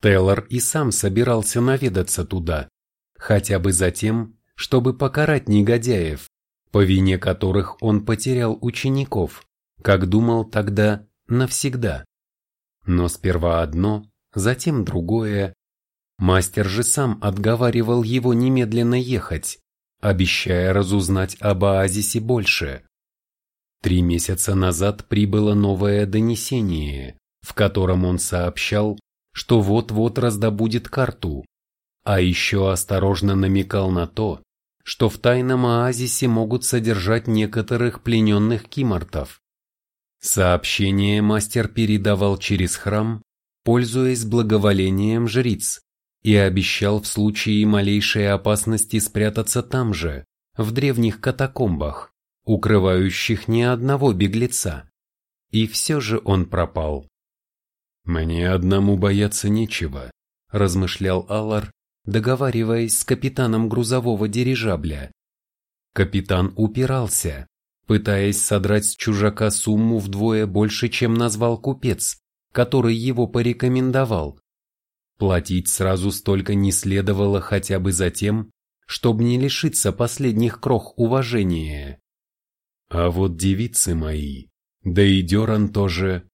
Теллор и сам собирался наведаться туда, хотя бы за тем, чтобы покарать негодяев, по вине которых он потерял учеников, как думал тогда, навсегда. Но сперва одно, затем другое. Мастер же сам отговаривал его немедленно ехать, обещая разузнать об оазисе больше. Три месяца назад прибыло новое донесение, в котором он сообщал, что вот-вот раздобудет карту, а еще осторожно намекал на то, что в тайном оазисе могут содержать некоторых плененных кимортов. Сообщение мастер передавал через храм, пользуясь благоволением жриц, и обещал в случае малейшей опасности спрятаться там же, в древних катакомбах, укрывающих ни одного беглеца. И все же он пропал. «Мне одному бояться нечего», – размышлял Аллар, договариваясь с капитаном грузового дирижабля. Капитан упирался, пытаясь содрать с чужака сумму вдвое больше, чем назвал купец, который его порекомендовал. Платить сразу столько не следовало хотя бы за тем, чтобы не лишиться последних крох уважения. А вот девицы мои, да и Деран тоже,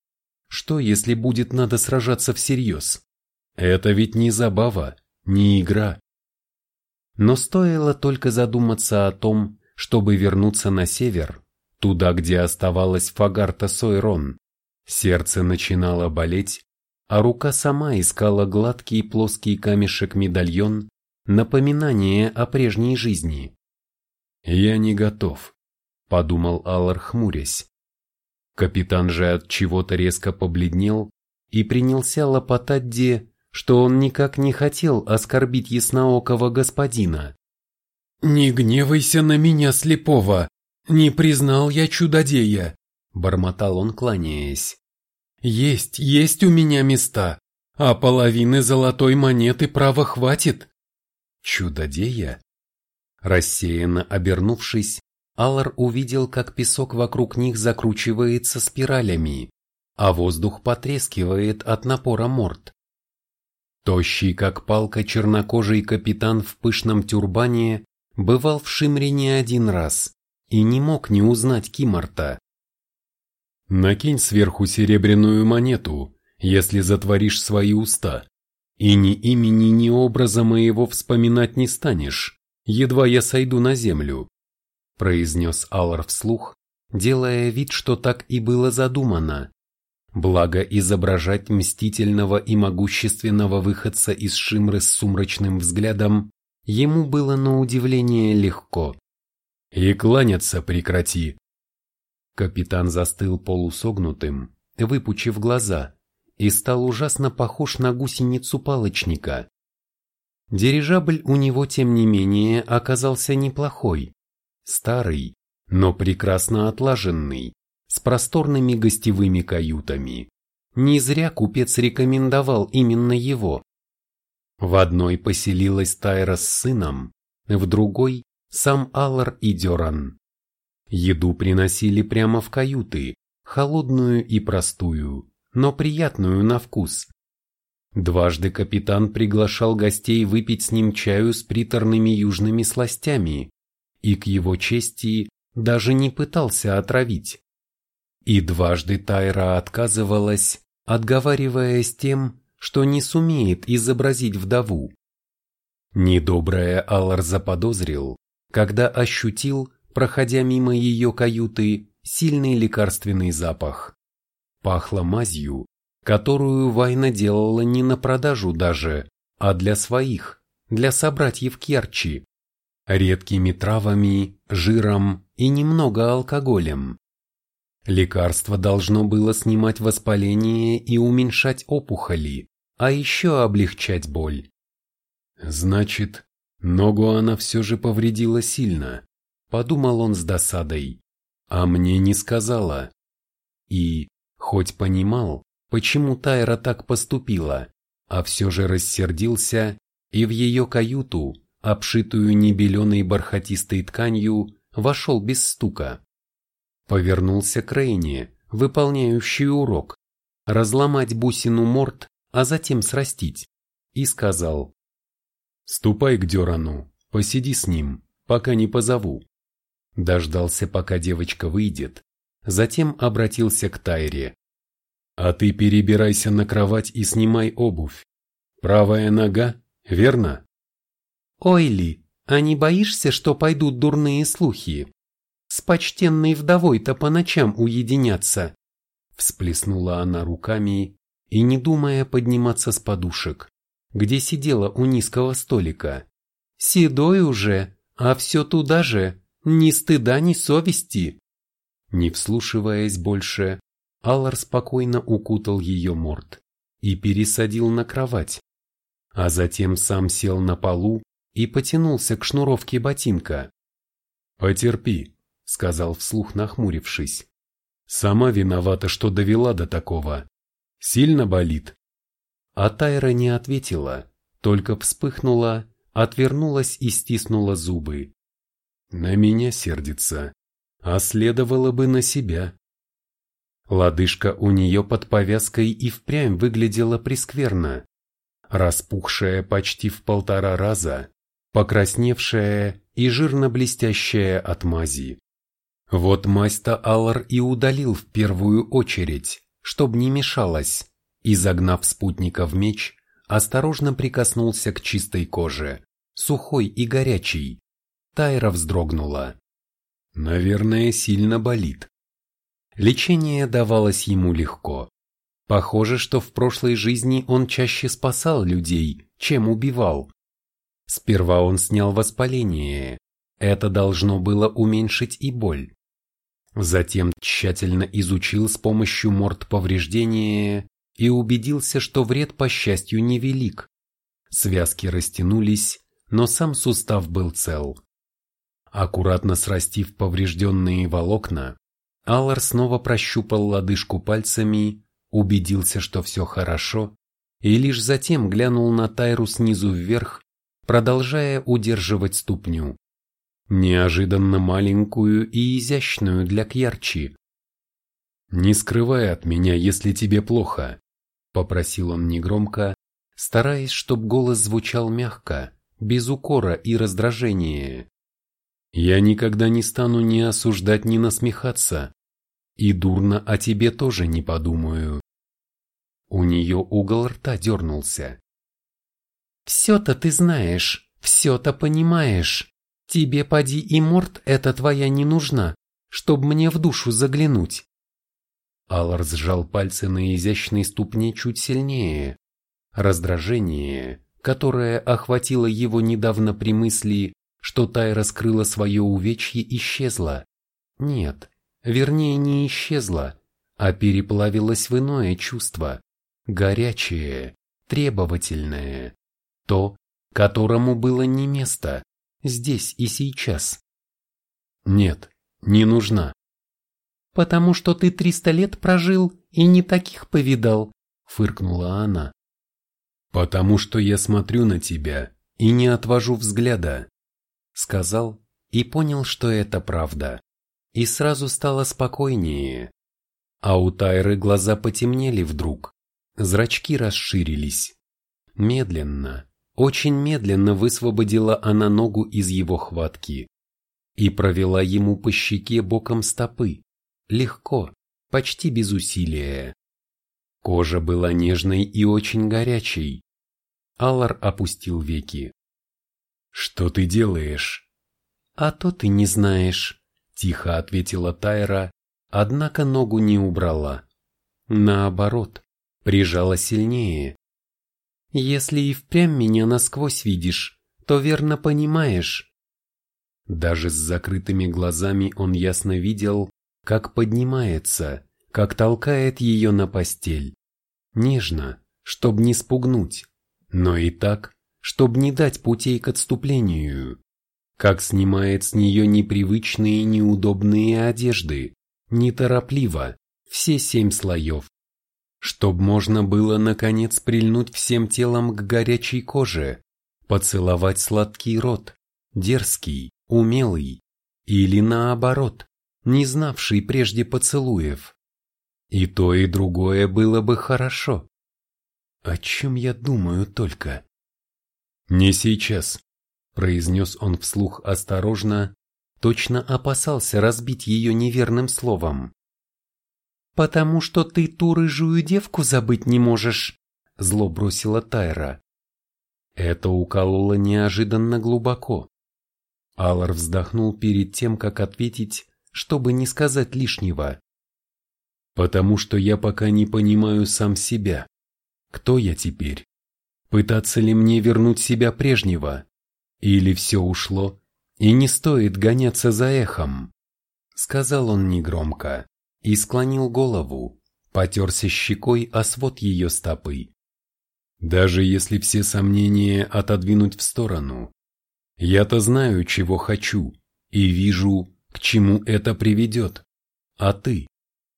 что, если будет надо сражаться всерьез? Это ведь не забава, не игра. Но стоило только задуматься о том, чтобы вернуться на север, туда, где оставалась Фагарта Сойрон. Сердце начинало болеть, а рука сама искала гладкий плоский камешек-медальон, напоминание о прежней жизни. «Я не готов», — подумал Аллар, хмурясь. Капитан же от чего-то резко побледнел и принялся лопотать Де, что он никак не хотел оскорбить ясноокого господина. «Не гневайся на меня, слепого! Не признал я чудодея!» – бормотал он, кланяясь. «Есть, есть у меня места, а половины золотой монеты права хватит!» «Чудодея?» Рассеянно обернувшись, Аллар увидел, как песок вокруг них закручивается спиралями, а воздух потрескивает от напора морд. Тощий, как палка, чернокожий капитан в пышном тюрбане бывал в Шимре не один раз и не мог не узнать Кимарта. «Накинь сверху серебряную монету, если затворишь свои уста, и ни имени, ни образа моего вспоминать не станешь, едва я сойду на землю», произнес Аллар вслух, делая вид, что так и было задумано. Благо изображать мстительного и могущественного выходца из Шимры с сумрачным взглядом ему было на удивление легко. «И кланяться прекрати!» Капитан застыл полусогнутым, выпучив глаза, и стал ужасно похож на гусеницу палочника. Дирижабль у него, тем не менее, оказался неплохой. Старый, но прекрасно отлаженный, с просторными гостевыми каютами. Не зря купец рекомендовал именно его. В одной поселилась Тайра с сыном, в другой – сам Аллар и Деран. Еду приносили прямо в каюты, холодную и простую, но приятную на вкус. Дважды капитан приглашал гостей выпить с ним чаю с приторными южными сластями, и к его чести даже не пытался отравить. И дважды Тайра отказывалась, отговариваясь тем, что не сумеет изобразить вдову. Недоброе Аллар заподозрил, когда ощутил, проходя мимо ее каюты, сильный лекарственный запах. Пахло мазью, которую Вайна делала не на продажу даже, а для своих, для собратьев Керчи, редкими травами, жиром и немного алкоголем. Лекарство должно было снимать воспаление и уменьшать опухоли, а еще облегчать боль. Значит, ногу она все же повредила сильно, подумал он с досадой, а мне не сказала. И, хоть понимал, почему Тайра так поступила, а все же рассердился и в ее каюту, обшитую небеленой бархатистой тканью, вошел без стука. Повернулся к Рейне, выполняющий урок, разломать бусину морд, а затем срастить, и сказал «Ступай к Дёрану, посиди с ним, пока не позову». Дождался, пока девочка выйдет, затем обратился к Тайре. «А ты перебирайся на кровать и снимай обувь. Правая нога, верно?» «Ойли, а не боишься, что пойдут дурные слухи? С почтенной вдовой-то по ночам уединяться!» Всплеснула она руками и, не думая подниматься с подушек, где сидела у низкого столика. «Седой уже, а все туда же, ни стыда, ни совести!» Не вслушиваясь больше, Аллар спокойно укутал ее морд и пересадил на кровать, а затем сам сел на полу и потянулся к шнуровке ботинка. «Потерпи», — сказал вслух нахмурившись. «Сама виновата, что довела до такого. Сильно болит?» А Тайра не ответила, только вспыхнула, отвернулась и стиснула зубы. «На меня сердится, а следовало бы на себя». Лодыжка у нее под повязкой и впрямь выглядела прескверно, распухшая почти в полтора раза, покрасневшая и жирно-блестящая от мази. Вот мазь-то Аллар и удалил в первую очередь, чтоб не мешалось, и, загнав спутника в меч, осторожно прикоснулся к чистой коже, сухой и горячей. Тайра вздрогнула. Наверное, сильно болит. Лечение давалось ему легко. Похоже, что в прошлой жизни он чаще спасал людей, чем убивал. Сперва он снял воспаление. Это должно было уменьшить и боль. Затем тщательно изучил с помощью морд повреждения и убедился, что вред, по счастью, невелик. Связки растянулись, но сам сустав был цел. Аккуратно срастив поврежденные волокна, Аллар снова прощупал лодыжку пальцами, убедился, что все хорошо, и лишь затем глянул на Тайру снизу вверх продолжая удерживать ступню. Неожиданно маленькую и изящную для Кьярчи. «Не скрывай от меня, если тебе плохо», — попросил он негромко, стараясь, чтоб голос звучал мягко, без укора и раздражения. «Я никогда не стану ни осуждать, ни насмехаться, и дурно о тебе тоже не подумаю». У нее угол рта дернулся. Все-то ты знаешь, все-то понимаешь. Тебе поди и морд эта твоя не нужна, чтоб мне в душу заглянуть. Аллар сжал пальцы на изящной ступне чуть сильнее. Раздражение, которое охватило его недавно при мысли, что Тай раскрыла свое увечье, исчезло. Нет, вернее не исчезло, а переплавилось в иное чувство. Горячее, требовательное, то, которому было не место, здесь и сейчас. Нет, не нужна. Потому что ты триста лет прожил и не таких повидал, фыркнула она. Потому что я смотрю на тебя и не отвожу взгляда, сказал и понял, что это правда. И сразу стало спокойнее. А у Тайры глаза потемнели вдруг, зрачки расширились. Медленно, очень медленно высвободила она ногу из его хватки и провела ему по щеке боком стопы, легко, почти без усилия. Кожа была нежной и очень горячей. Аллар опустил веки. «Что ты делаешь?» «А то ты не знаешь», — тихо ответила Тайра, однако ногу не убрала. Наоборот, прижала сильнее, если и впрямь меня насквозь видишь, то верно понимаешь. Даже с закрытыми глазами он ясно видел, как поднимается, как толкает ее на постель. Нежно, чтоб не спугнуть, но и так, чтоб не дать путей к отступлению. Как снимает с нее непривычные неудобные одежды, неторопливо, все семь слоев чтоб можно было наконец прильнуть всем телом к горячей коже, поцеловать сладкий рот, дерзкий, умелый, или наоборот, не знавший прежде поцелуев. И то, и другое было бы хорошо. О чем я думаю только? Не сейчас, произнес он вслух осторожно, точно опасался разбить ее неверным словом. «Потому что ты ту рыжую девку забыть не можешь», — зло бросила Тайра. Это укололо неожиданно глубоко. Алар вздохнул перед тем, как ответить, чтобы не сказать лишнего. «Потому что я пока не понимаю сам себя. Кто я теперь? Пытаться ли мне вернуть себя прежнего? Или все ушло, и не стоит гоняться за эхом?» Сказал он негромко и склонил голову, потерся щекой о свод ее стопы. Даже если все сомнения отодвинуть в сторону, я-то знаю, чего хочу, и вижу, к чему это приведет. А ты?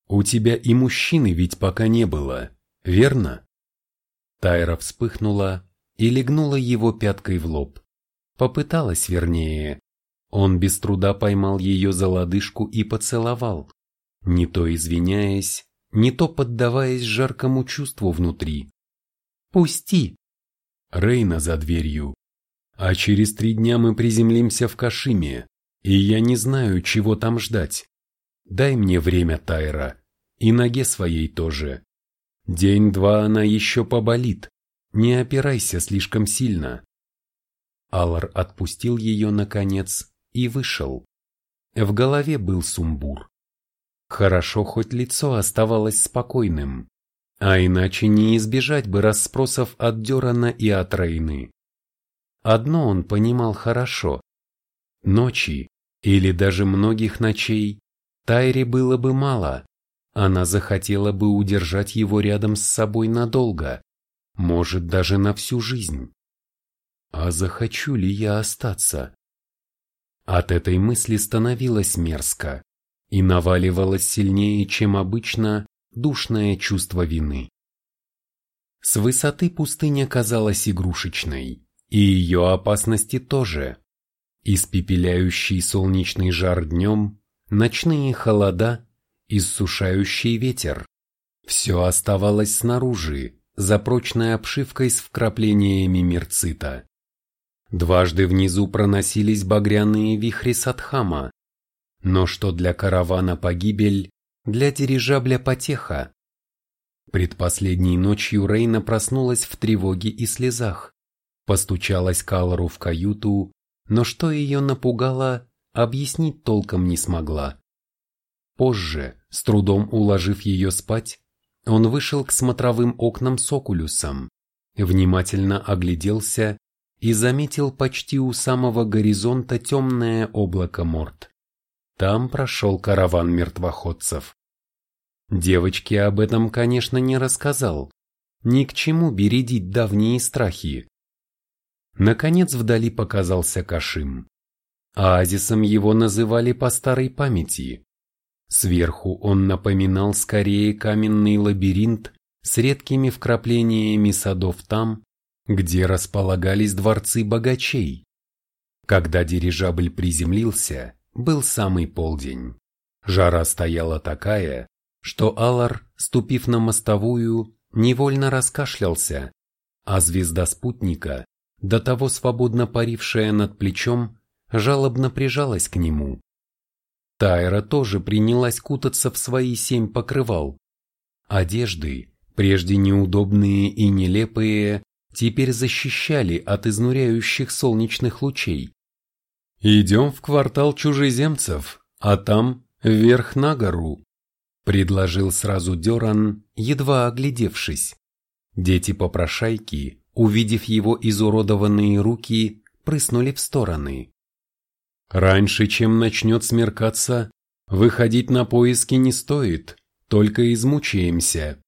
У тебя и мужчины ведь пока не было, верно? Тайра вспыхнула и легнула его пяткой в лоб. Попыталась вернее. Он без труда поймал ее за лодыжку и поцеловал не то извиняясь, не то поддаваясь жаркому чувству внутри. «Пусти!» Рейна за дверью. А через три дня мы приземлимся в Кашиме, и я не знаю, чего там ждать. Дай мне время, Тайра, и ноге своей тоже. День-два она еще поболит, не опирайся слишком сильно. Алар отпустил ее наконец и вышел. В голове был сумбур. Хорошо, хоть лицо оставалось спокойным, а иначе не избежать бы расспросов от Дерана и от Рейны. Одно он понимал хорошо. Ночи, или даже многих ночей, Тайре было бы мало. Она захотела бы удержать его рядом с собой надолго, может даже на всю жизнь. А захочу ли я остаться? От этой мысли становилось мерзко и наваливалось сильнее, чем обычно, душное чувство вины. С высоты пустыня казалась игрушечной, и ее опасности тоже. Испепеляющий солнечный жар днем, ночные холода, иссушающий ветер. Все оставалось снаружи, за прочной обшивкой с вкраплениями мерцита. Дважды внизу проносились багряные вихри Садхама, но что для каравана погибель, для дирижабля потеха. Предпоследней ночью Рейна проснулась в тревоге и слезах, постучалась Калору в каюту, но что ее напугало, объяснить толком не смогла. Позже, с трудом уложив ее спать, он вышел к смотровым окнам с окулюсом, внимательно огляделся и заметил почти у самого горизонта темное облако морд. Там прошел караван мертвоходцев. Девочке об этом, конечно, не рассказал. Ни к чему бередить давние страхи. Наконец вдали показался Кашим. Оазисом его называли по старой памяти. Сверху он напоминал скорее каменный лабиринт с редкими вкраплениями садов там, где располагались дворцы богачей. Когда дирижабль приземлился, был самый полдень. Жара стояла такая, что Алар, ступив на мостовую, невольно раскашлялся, а звезда спутника, до того свободно парившая над плечом, жалобно прижалась к нему. Тайра тоже принялась кутаться в свои семь покрывал. Одежды, прежде неудобные и нелепые, теперь защищали от изнуряющих солнечных лучей. «Идем в квартал чужеземцев, а там вверх на гору», — предложил сразу Деран, едва оглядевшись. Дети-попрошайки, увидев его изуродованные руки, прыснули в стороны. «Раньше, чем начнет смеркаться, выходить на поиски не стоит, только измучаемся».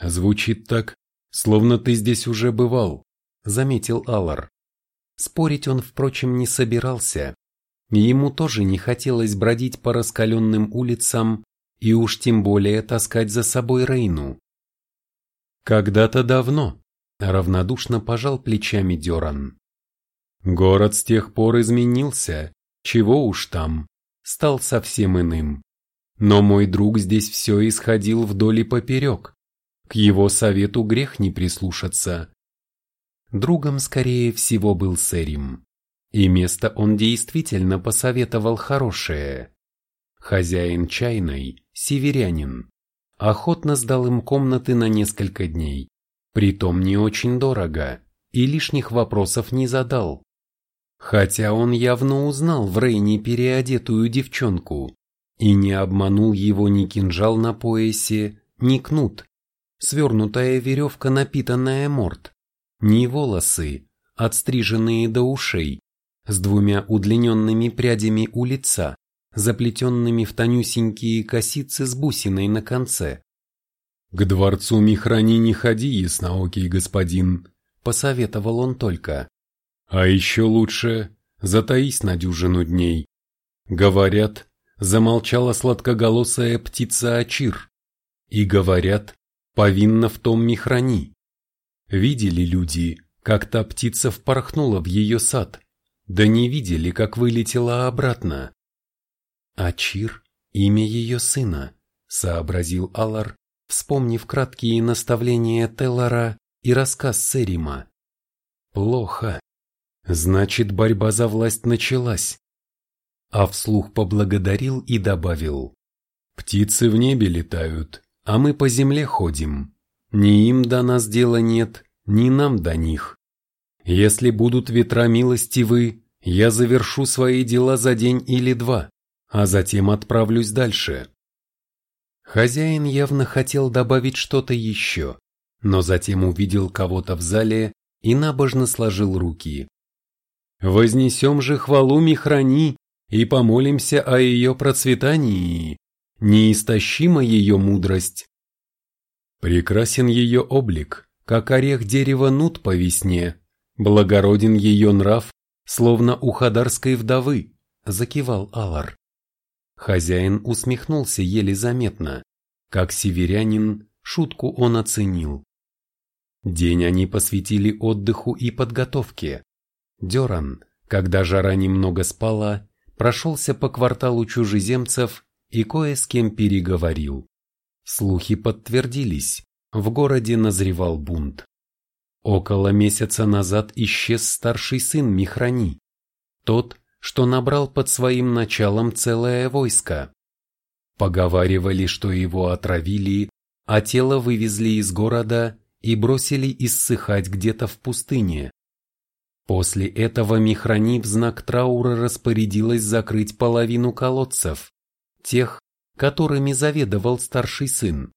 Звучит так, словно ты здесь уже бывал, заметил Алар. Спорить он, впрочем, не собирался. Ему тоже не хотелось бродить по раскаленным улицам и уж тем более таскать за собой Рейну. Когда-то давно, равнодушно пожал плечами Деран. Город с тех пор изменился, чего уж там, стал совсем иным. Но мой друг здесь все исходил вдоль и поперек. К его совету грех не прислушаться. Другом, скорее всего, был Сэрим. И место он действительно посоветовал хорошее. Хозяин чайной, северянин, охотно сдал им комнаты на несколько дней, притом не очень дорого, и лишних вопросов не задал. Хотя он явно узнал в Рейне переодетую девчонку, и не обманул его ни кинжал на поясе, ни кнут, свернутая веревка, напитанная морд, не волосы, отстриженные до ушей, с двумя удлиненными прядями у лица, заплетенными в тонюсенькие косицы с бусиной на конце. «К дворцу Михрани не ходи, ясноокий господин», — посоветовал он только. «А еще лучше затаись на дюжину дней. Говорят, замолчала сладкоголосая птица Ачир. И говорят, повинна в том Михрани. Видели люди, как та птица впорхнула в ее сад, да не видели, как вылетела обратно. Ачир – имя ее сына, сообразил Алар, вспомнив краткие наставления Теллара и рассказ Серима. Плохо. Значит, борьба за власть началась. А вслух поблагодарил и добавил. Птицы в небе летают, а мы по земле ходим. Ни им до нас дела нет, ни нам до них. Если будут ветра милостивы, я завершу свои дела за день или два, а затем отправлюсь дальше. Хозяин явно хотел добавить что-то еще, но затем увидел кого-то в зале и набожно сложил руки. «Вознесем же хвалу Михрани и помолимся о ее процветании неистощима ее мудрость. Прекрасен ее облик, как орех дерева нут по весне, благороден ее нрав, словно у хадарской вдовы, закивал Алар. Хозяин усмехнулся еле заметно, как северянин, шутку он оценил. День они посвятили отдыху и подготовке. Деран, когда жара немного спала, прошелся по кварталу чужеземцев и кое с кем переговорил. Слухи подтвердились, в городе назревал бунт. Около месяца назад исчез старший сын Михрани, тот, что набрал под своим началом целое войско. Поговаривали, что его отравили, а тело вывезли из города и бросили иссыхать где-то в пустыне. После этого Михрани в знак траура распорядилась закрыть половину колодцев, тех, которыми заведовал старший сын.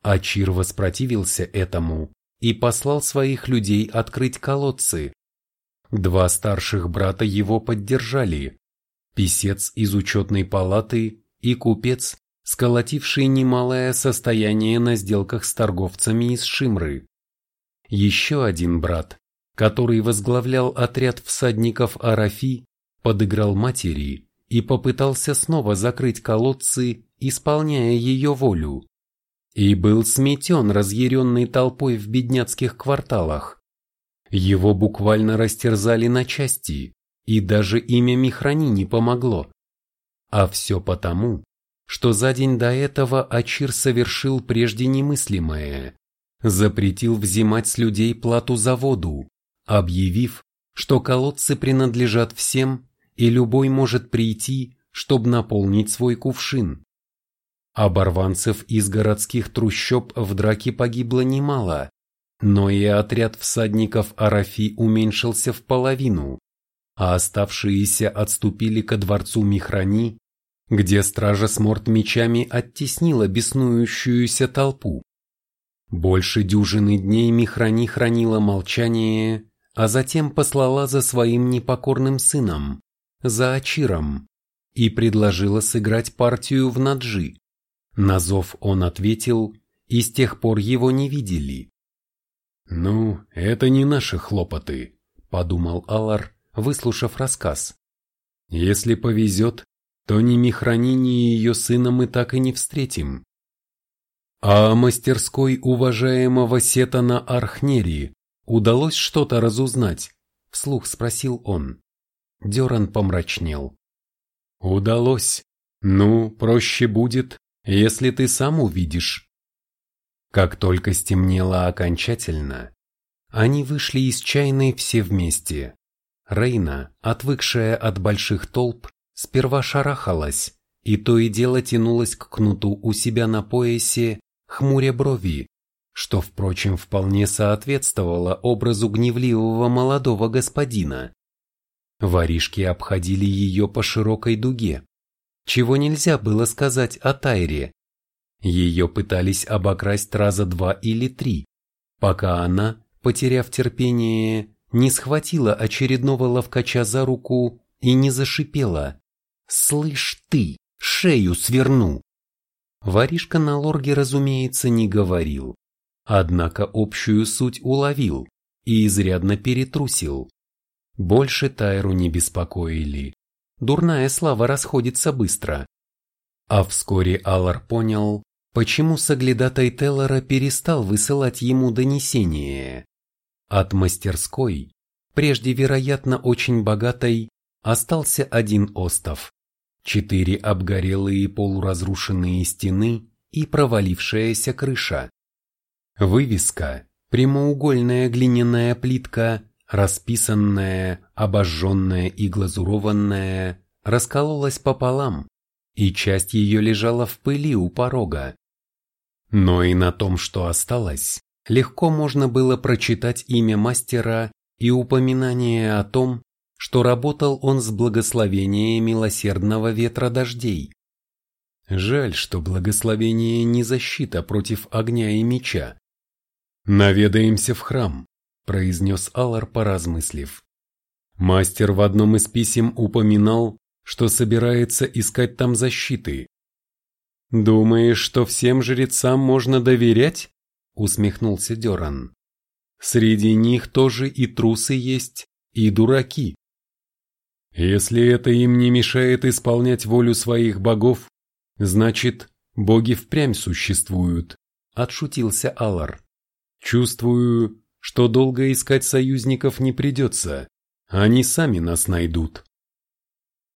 Ачир воспротивился этому и послал своих людей открыть колодцы. Два старших брата его поддержали, писец из учетной палаты и купец, сколотивший немалое состояние на сделках с торговцами из Шимры. Еще один брат, который возглавлял отряд всадников Арафи, подыграл матери и попытался снова закрыть колодцы, исполняя ее волю. И был сметен разъяренной толпой в бедняцких кварталах. Его буквально растерзали на части, и даже имя Михрани не помогло. А все потому, что за день до этого Ачир совершил прежде немыслимое. Запретил взимать с людей плату за воду, объявив, что колодцы принадлежат всем, и любой может прийти, чтобы наполнить свой кувшин. Оборванцев из городских трущоб в драке погибло немало, но и отряд всадников Арафи уменьшился в половину, а оставшиеся отступили ко дворцу Михрани, где стража с морд мечами оттеснила беснующуюся толпу. Больше дюжины дней Михрани хранила молчание, а затем послала за своим непокорным сыном, за Ачиром, и предложила сыграть партию в Наджи. На зов он ответил, и с тех пор его не видели. «Ну, это не наши хлопоты», — подумал Алар, выслушав рассказ. «Если повезет, то ни Михрани, ни ее сына мы так и не встретим». А мастерской уважаемого Сетана Архнери удалось что-то разузнать? Вслух спросил он. Деран помрачнел. Удалось. Ну, проще будет, если ты сам увидишь. Как только стемнело окончательно, они вышли из чайной все вместе. Рейна, отвыкшая от больших толп, сперва шарахалась, и то и дело тянулась к кнуту у себя на поясе, хмуря брови, что, впрочем, вполне соответствовало образу гневливого молодого господина. Воришки обходили ее по широкой дуге, чего нельзя было сказать о Тайре, ее пытались обокрасть раза два или три, пока она, потеряв терпение, не схватила очередного ловкача за руку и не зашипела. «Слышь ты, шею сверну!» Воришка на лорге, разумеется, не говорил, однако общую суть уловил и изрядно перетрусил. Больше Тайру не беспокоили. Дурная слава расходится быстро. А вскоре Алар понял, почему соглядатай Теллора перестал высылать ему донесения. От мастерской, прежде вероятно очень богатой, остался один остов, четыре обгорелые полуразрушенные стены и провалившаяся крыша. Вывеска, прямоугольная глиняная плитка, расписанная, обожженная и глазурованная, раскололась пополам, и часть ее лежала в пыли у порога. Но и на том, что осталось, легко можно было прочитать имя мастера и упоминание о том, что работал он с благословения милосердного ветра дождей. Жаль, что благословение не защита против огня и меча. «Наведаемся в храм», – произнес Алар, поразмыслив. Мастер в одном из писем упоминал, что собирается искать там защиты, «Думаешь, что всем жрецам можно доверять?» — усмехнулся Деран. «Среди них тоже и трусы есть, и дураки. Если это им не мешает исполнять волю своих богов, значит, боги впрямь существуют», — отшутился Алар. «Чувствую, что долго искать союзников не придется, они сами нас найдут».